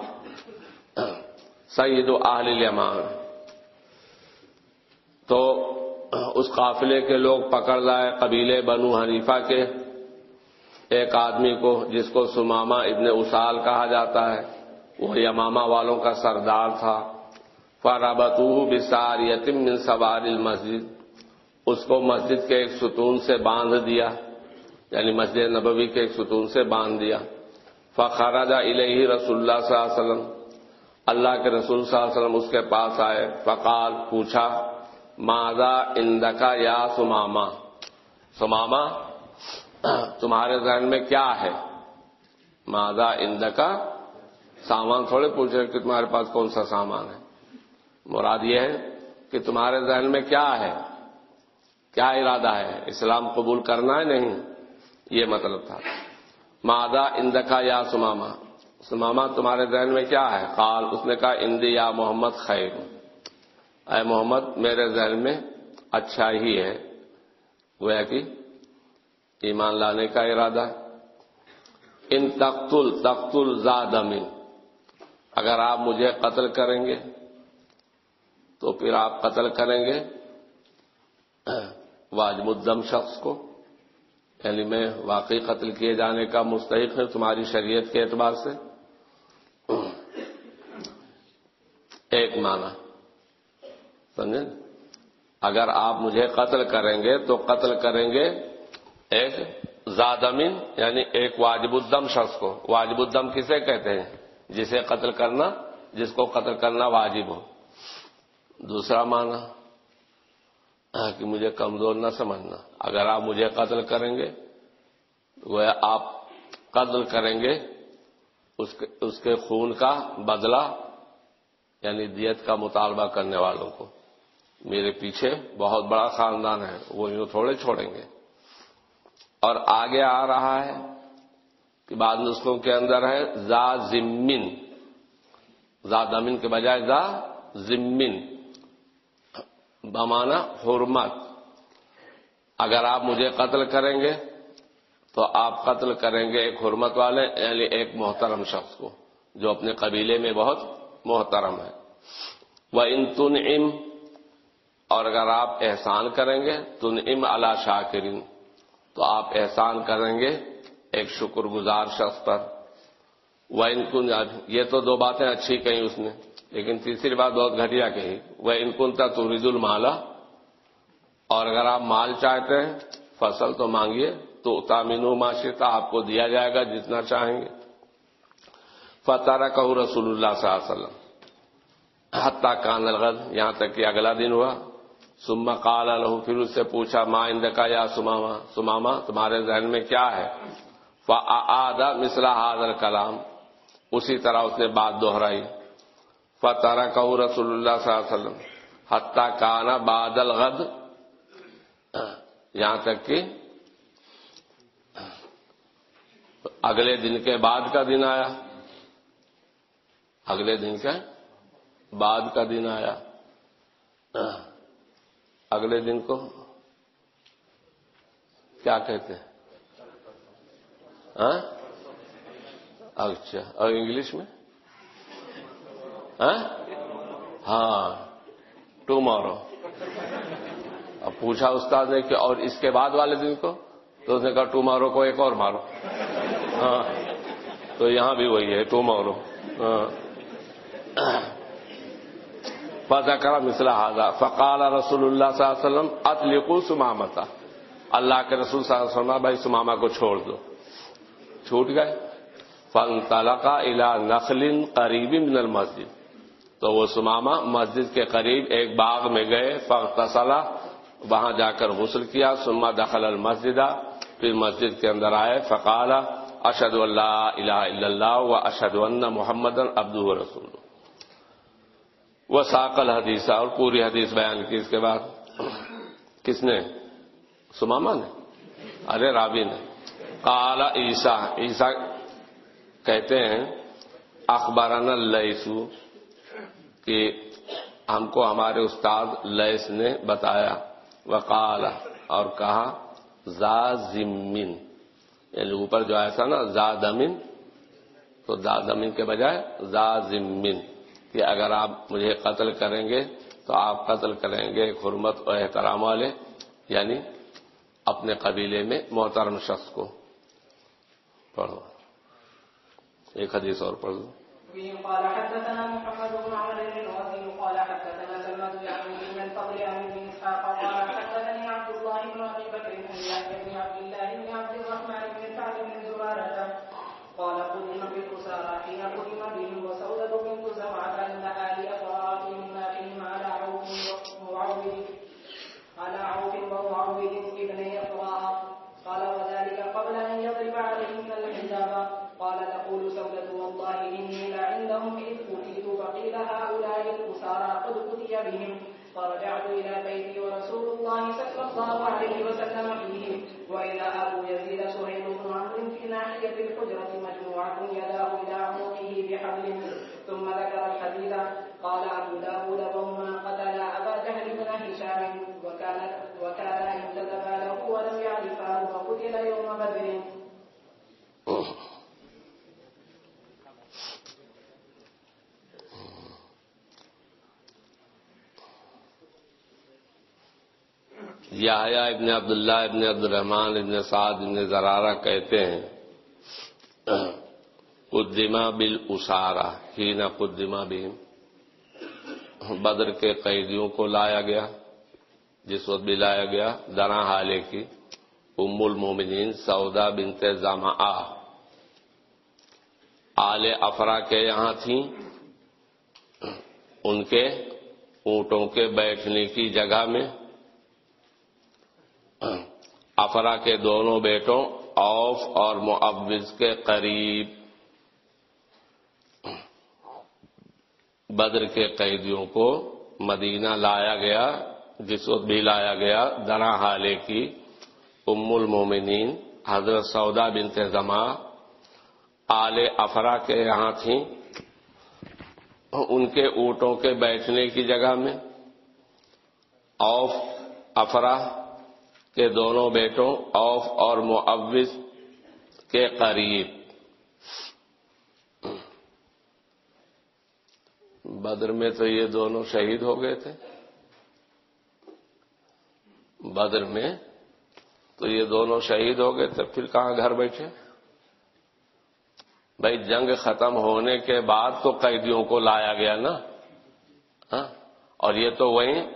سید اہل الیمان۔ تو اس قافلے کے لوگ پکڑ لائے قبیلے بنو حنیفہ کے۔ ایک آدمی کو جس کو سماما ابن اسال کہا جاتا ہے، وہ یمامہ والوں کا سردار تھا۔ فرابتو بسار یتم من سوار المسجد۔ اس کو مسجد کے ایک ستون سے باندھ دیا۔ یعنی مسجد نبوی کے ایک ستون سے باندھ دیا۔ فخراجہ الہی رسول اللہ صلی اللہ علیہ وسلم۔ اللہ کے رسول صلی اللہ علیہ وسلم اس کے پاس آئے، فقال، پوچھا، ماذا اندکا یا سماما سماما تمہارے ذہن میں کیا ہے؟ ماذا اندکا سامان تھوڑے پوچھے کہ تمہارے پاس کون سا سامان ہے؟ مراد یہ ہے کہ تمہارے ذہن میں کیا ہے؟ کیا ارادہ ہے؟ اسلام قبول کرنا ہے نہیں؟ یہ مطلب تھا۔ مادا اندکا یا سماما سماما، تمہارے ذہن میں کیا ہے؟ قال، اس نے کہا، اندی یا محمد خیر۔ اے محمد، میرے ذہن میں اچھا ہی ہے۔ گویا کہ ایمان لانے کا ارادہ ان تختل تختل زادمن اگر آپ مجھے قتل کریں گے، تو پھر آپ قتل کریں گے واجب الدم شخص کو۔ یعنی میں واقعی قتل کیے جانے کا مستحق ہوں تمہاری شریعت کے اعتبار سے۔ ایک معنی۔ سمجھے؟ اگر آپ مجھے قتل کریں گے تو قتل کریں گے ایک زادمین یعنی ایک واجب الدم شخص کو۔ واجب الدم کسے کہتے ہیں؟ جسے قتل کرنا، جس کو قتل کرنا واجب ہو۔ دوسرا معنی۔ کہ مجھے کمزور نہ سمجھنا۔ اگر آپ مجھے قتل کریں گے، وہ آپ قتل کریں گے اس کے خون کا بدلہ یعنی دیت کا مطالبہ کرنے والوں کو۔ میرے پیچھے بہت بڑا خاندان ہے، وہ یوں تھوڑے چھوڑیں گے۔ اور آگے آ رہا ہے کہ بعض نسخوں کے اندر ہے زا زمن زا دمن کے بجائے زا زمن بمانا حرمت۔ اگر آپ مجھے قتل کریں گے تو آپ قتل کریں گے ایک حرمت والے یعنی ایک محترم شخص کو، جو اپنے قبیلے میں بہت محترم ہے۔ وہ ان تن ام اور اگر آپ احسان کریں گے تن ام اللہ شاکرین تو آپ احسان کریں گے ایک شکر گزار شخص پر۔ وہ ان کن، یہ تو دو باتیں اچھی کہیں اس نے، لیکن تیسری بات بہت گھٹیا کہی۔ وہ ان کن تھا تورید المالا اور اگر آپ مال چاہتے ہیں، فصل تو مانگیے۔ تو تامین معاشرتا آپ کو دیا جائے گا جتنا چاہیں گے۔ فتح کہ رسول اللہ صلی اللہ علیہ وسلم۔ حتیٰ کان الغد، یہاں تک کہ اگلا دن ہوا۔ سما کال الح پھر اس سے پوچھا ماں اندکا یا سماما سماما تمہارے ذہن میں کیا ہے؟ آدھا مسلا حاضر کلام اسی طرح اس نے بات دوہرائی فتح کہ رسول اللہ صلی اللہ علیہ وسلم۔ حتیٰ کانا بادل غد یہاں تک کہ اگلے دن کے بعد کا دن آیا۔ اگلے دن کے بعد کا دن آیا۔ اگلے دن کو کیا کہتے ہیں؟ ہاں؟ اچھا اور انگلش میں؟ ہاں؟, ہاں، ٹمارو اب پوچھا استاد نے کہ اور اس کے بعد والے دن کو؟ تو اس نے کہا ٹمارو کو ایک اور مارو۔ ہاں تو یہاں بھی وہی ہے ٹمارو ہاں۔ فضا کرا مسئلہ حاضہ فقال رسول اللہ صلی اللہ علیہ وسلم اطلقو سمامتا۔ اللہ کے رسول صلی اللہ علیہ وسلم، بھائی سماما کو چھوڑ دو۔ چھوٹ گئے۔ فن تلقا الا نخل قریبی من المسجد۔ تو وہ سماما مسجد کے قریب ایک باغ میں گئے فختصلا وہاں جا کر غسل کیا سما دخل المسجدہ پھر مسجد کے اندر آئے، فقالا اشد اللہ الہ الا اللہ و اشد محمد عبد رسول وہ ساقل حدیثہ اور پوری حدیث بیان کی، اس کے بعد کس نے؟ سماما نے؟ ارے رابی نے۔ کالا عیسا عیسا کہتے ہیں اخبارانہ لئیسو کہ ہم کو ہمارے استاد لیس نے بتایا۔ وقال اور کہا زا زمین یعنی اوپر جو آیا تھا نا زا دمین تو زا دمین کے بجائے زازمین کہ اگر آپ مجھے قتل کریں گے، تو آپ قتل کریں گے حرمت اور احترام والے یعنی اپنے قبیلے میں محترم شخص کو۔ پڑھو۔ ایک حدیث اور پڑھ لو قال حدثنا محمد بن عمرو بن قال حدثنا سلمة يعني بن الفضل عن ابن اسحاق قال حدثني عبد الله بن ابي بكر بن يحيى بن عبد الله بن عبد الرحمن بن سعد بن زرارة قال قدم بالأسارى حين قدم بهم وسودة بنت زمعة عند آل أفراد من ناقهم على عوف ومعوذ على عوف ومعوذ ابن أفراء قال وذلك قبل أن يضرب عليهن الحجاب. قال تقول سودة والله إني لعندهم إذ أتيت فقيل هؤلاء الأسارى قد أتي بهم. فرجعت إلى بيتي ورسول الله صلى الله عليه وسلم فيه. وإذا أبو يزيد سهيل بن عمرو في ناحية الحجرة مجموعة يداه إلى عنقه بحبل ثم ذكر الحديث قال أبو داود وهما قتل أبا جهل بن هشام وكان وكان انتدبا له ولم يعرفاه فقتل يوم بدر. یحییٰ ابن عبداللہ ابن عبد الرحمن ابن سعد ابن زرارہ کہتے ہیں قدمہ بل اسارا ہی نہ قدمہ بہم۔ بدر کے قیدیوں کو لایا گیا، جس وقت بھی لایا گیا درا حالے کی۔ ام المومنین سودا بنت زما آل افرا کے یہاں تھیں۔ ان کے اونٹوں کے بیٹھنے کی جگہ میں افرا کے دونوں بیٹوں اوف اور معوض کے قریب بدر کے قیدیوں کو مدینہ لایا گیا، جس وقت بھی لایا گیا درا حالے کی ام المومنین حضرت سودا بنت زما آل افرا کے یہاں تھیں۔ ان کے اونٹوں کے بیٹھنے کی جگہ میں اوف افرا کے دونوں بیٹوں اوف اور معوض کے قریب۔ بدر میں تو یہ دونوں شہید ہو گئے تھے۔ بدر میں تو یہ دونوں شہید ہو گئے تھے۔ پھر کہاں گھر بیٹھے؟ بھائی جنگ ختم ہونے کے بعد تو قیدیوں کو لایا گیا نا۔ ہاں؟ اور یہ تو وہیں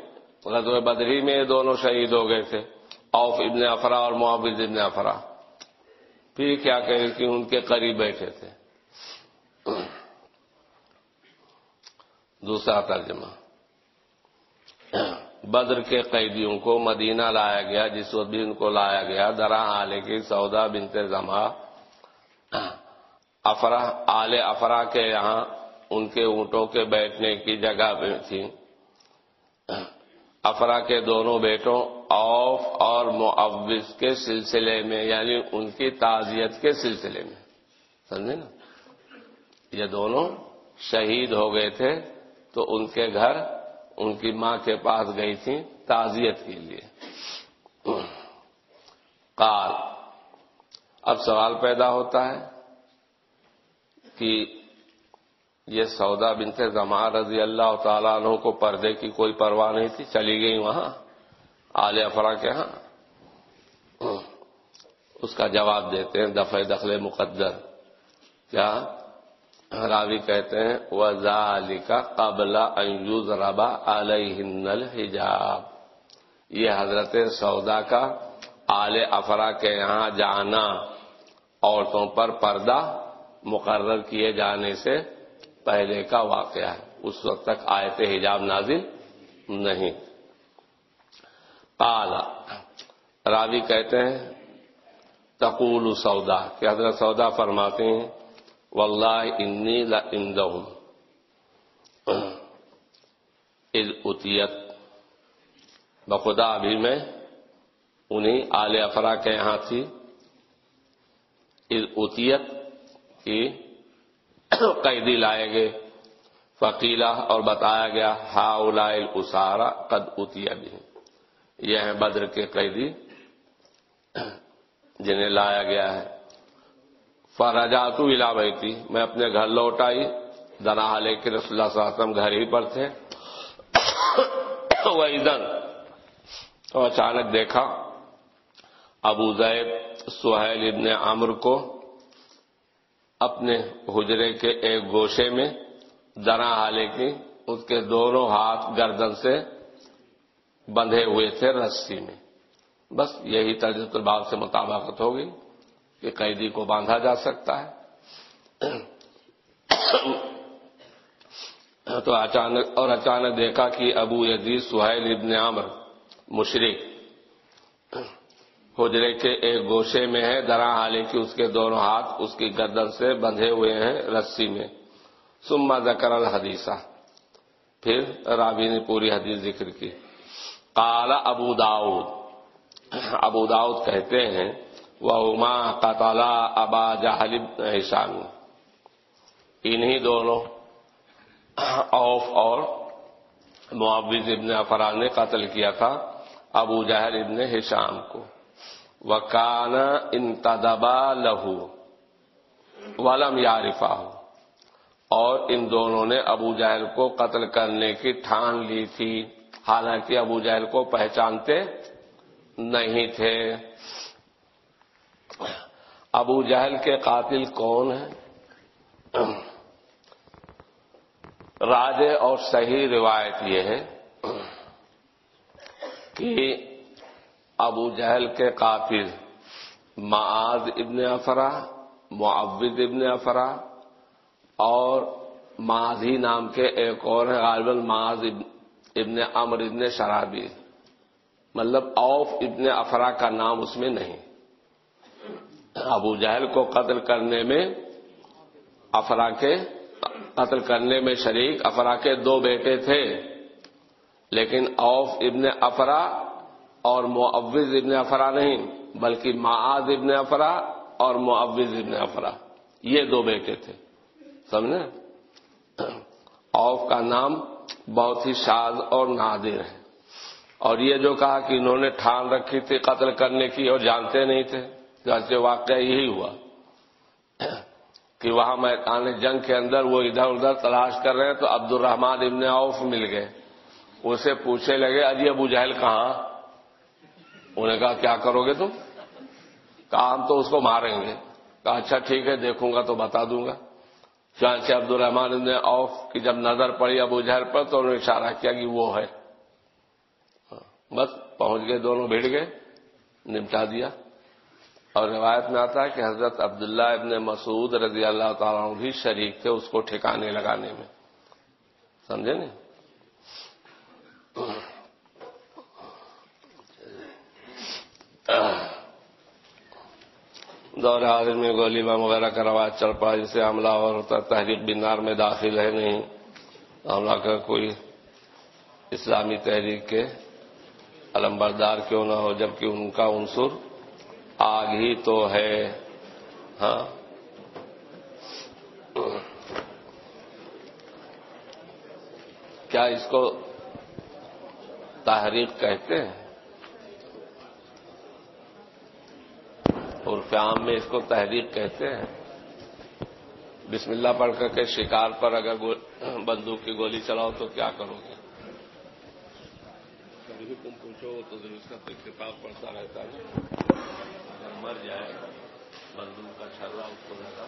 غزوہ بدری میں یہ دونوں شہید ہو گئے تھے۔ اوف ابن افرا اور معاوض ابن افرا۔ پھر کیا کہیں کہ ان کے قریب بیٹھے تھے۔ دوسرا ترجمہ۔ بدر کے قیدیوں کو مدینہ لایا گیا، جس وقت بھی ان کو لایا گیا، درا آلے کی سودا بنت زما افرا، آل افرا کے یہاں ان کے اونٹوں کے بیٹھنے کی جگہ پہ تھی۔ افرا کے دونوں بیٹوں اوف اور معوض کے سلسلے میں یعنی ان کی تعزیت کے سلسلے میں۔ سمجھے نا؟ یہ دونوں شہید ہو گئے تھے تو ان کے گھر ان کی ماں کے پاس گئی تھی تعزیت کے لیے۔ کال اب سوال پیدا ہوتا ہے کہ یہ سودا بنت زمان رضی اللہ تعالیٰ عنہ کو پردے کی کوئی پرواہ نہیں تھی، چلی گئی وہاں، آل افرا کے ہاں۔ اس کا جواب دیتے ہیں دفع دخل مقدر۔ کیا؟ راوی کہتے ہیں وزال کا قبل انجوز ربا علیہ الحجاب۔ یہ حضرت سودا کا آل افرا کے یہاں جانا، عورتوں پر پردہ مقرر کیے جانے سے پہلے کا واقعہ ہے۔ اس وقت تک آیت حجاب نازل نہیں۔ قالا راوی کہتے ہیں، تقول سودا، کہ حضرت سودا فرماتے ہیں، واللہ انی لعندہم۔ اذ اتیت بخدا ابھی میں انہیں آل افرا کے یہاں تھی۔ اذ اتیت کی قیدی لائے گئے۔ فقیلا اور بتایا گیا ہا اولائل اسارا قد اتیا بھی یہ ہیں بدر کے قیدی۔ جنہیں لایا گیا ہے۔ فرجاتو الا بیتی میں اپنے گھر لوٹ آئی۔ دنا حالے کے رسول اللہ صلی اللہ علیہ وسلم گھر ہی پر تھے۔ وہ ادن تو اچانک دیکھا۔ ابو زید سہیل ابن عمر کو اپنے حجرے کے ایک گوشے میں درا حالے کی، اس کے دونوں ہاتھ گردن سے بندھے ہوئے تھے رسی میں۔ بس یہی تجربہ الباب سے مطابقت ہوگی کہ قیدی کو باندھا جا سکتا ہے۔ *coughs* تو اچانک، اور اچانک دیکھا کہ ابو یزید سہیل ابن عامر مشرق حجرے کے ایک گوشے میں ہے، درا حالی کی اس کے دونوں ہاتھ اس کی گردن سے بندھے ہوئے ہیں رسی میں۔ سما ذکر الحدیثہ پھر رابی نے پوری حدیث ذکر کی۔ کالا ابو داؤد۔ ابو داؤد کہتے ہیں وہ اما قطالہ ابا جہلب حسان۔ انہی دونوں اوف اور معاوض ابن افراد نے قتل کیا تھا ابو جہل ابن ہشام کو۔ وکان انتدبا لہو ولم یارفا اور ان دونوں نے ابو جہل کو قتل کرنے کی ٹھان لی تھی۔ حالانکہ ابو جہل کو پہچانتے نہیں تھے۔ ابو جہل کے قاتل کون ہیں؟ راج اور صحیح روایت یہ ہے کہ ابو جہل کے قاتل معاذ ابن افرا معوض ابن افرا، اور ماضی نام کے ایک اور ہیں، غالباً معاذ ابن امر ابن شرابی۔ مطلب اوف ابن افرا کا نام اس میں نہیں۔ ابو جہل کو قتل کرنے میں، افرا کے قتل کرنے میں شریک، افرا کے دو بیٹے تھے، لیکن اوف ابن افرا اور معوض ابن افرا نہیں، بلکہ معاذ ابن افرا اور معوض ابن افرا یہ دو بیٹے تھے، سمجھے؟ اوف کا نام بہت ہی شاد اور نادر ہے۔ اور یہ جو کہا کہ انہوں نے ٹھان رکھی تھی قتل کرنے کی اور جانتے نہیں تھے، جیسے واقعہ یہی ہوا کہ وہاں میدان جنگ کے اندر وہ ادھر ادھر تلاش کر رہے ہیں تو عبد الرحمان ابن عوف مل گئے۔ اسے پوچھنے لگے اجی ابو جہل کہاں؟ انہیں کہا، کیا کرو گے تم؟ کہا، ہم تو اس کو ماریں گے. کہا اچھا ٹھیک ہے، دیکھوں گا تو بتا دوں گا. چانچہ عبد الرحمان ابن عوف کی جب نظر پڑی ابو جہل پر تو انہوں نے اشارہ کیا کہ وہ ہے۔ بس پہنچ گئے دونوں، بھیڑ گئے، نمٹا دیا۔ اور روایت میں آتا ہے کہ حضرت عبداللہ ابن مسعود رضی اللہ تعالیٰ بھی شریک تھے اس کو ٹھکانے لگانے میں۔ سمجھے نہیں؟ دور حاضر میں گولی بم وغیرہ کا رواج چل پڑا جسے حملہ اور ہوتا تحریک بنار میں داخل ہے نہیں۔ حملہ کا کوئی اسلامی تحریک کے علمبردار کیوں نہ ہو، جبکہ ان کا عنصر آگ ہی تو ہے۔ ہاں۔ کیا اس کو تحریک کہتے ہیں؟ عرف عام میں اس کو تحریک کہتے ہیں۔ بسم اللہ پڑھ کر کے شکار پر اگر بندوق کی گولی چلاؤ تو کیا کرو گے؟ کبھی بھی تم پوچھو تو اس کا کتاب پڑھتا رہتا ہے اگر مر جائے، بندوق کا چھرا اس کو لگا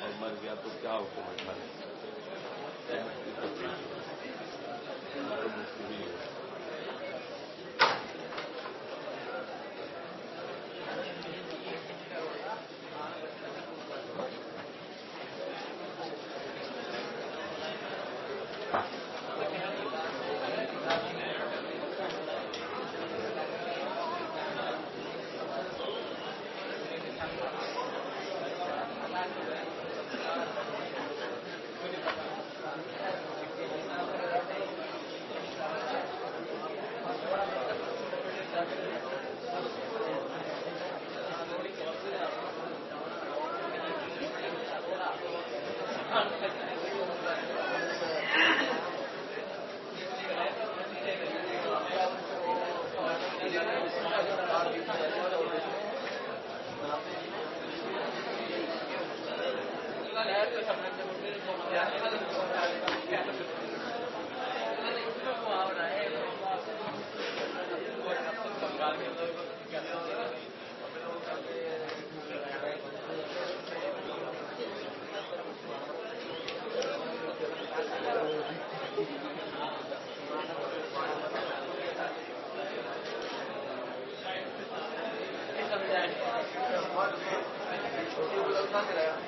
اور مر گیا تو کیا حکم کیا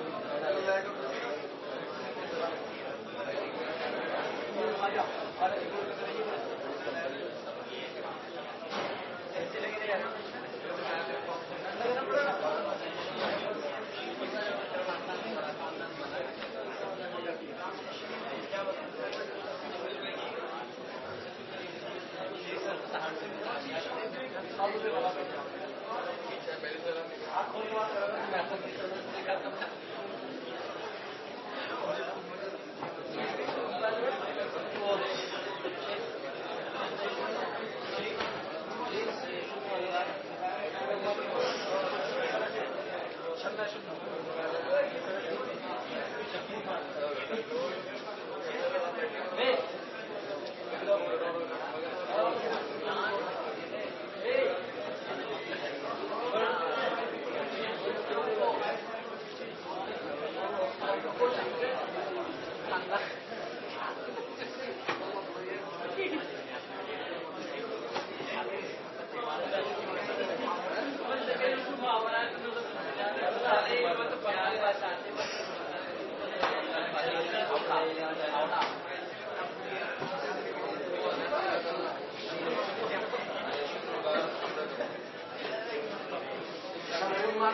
شکروار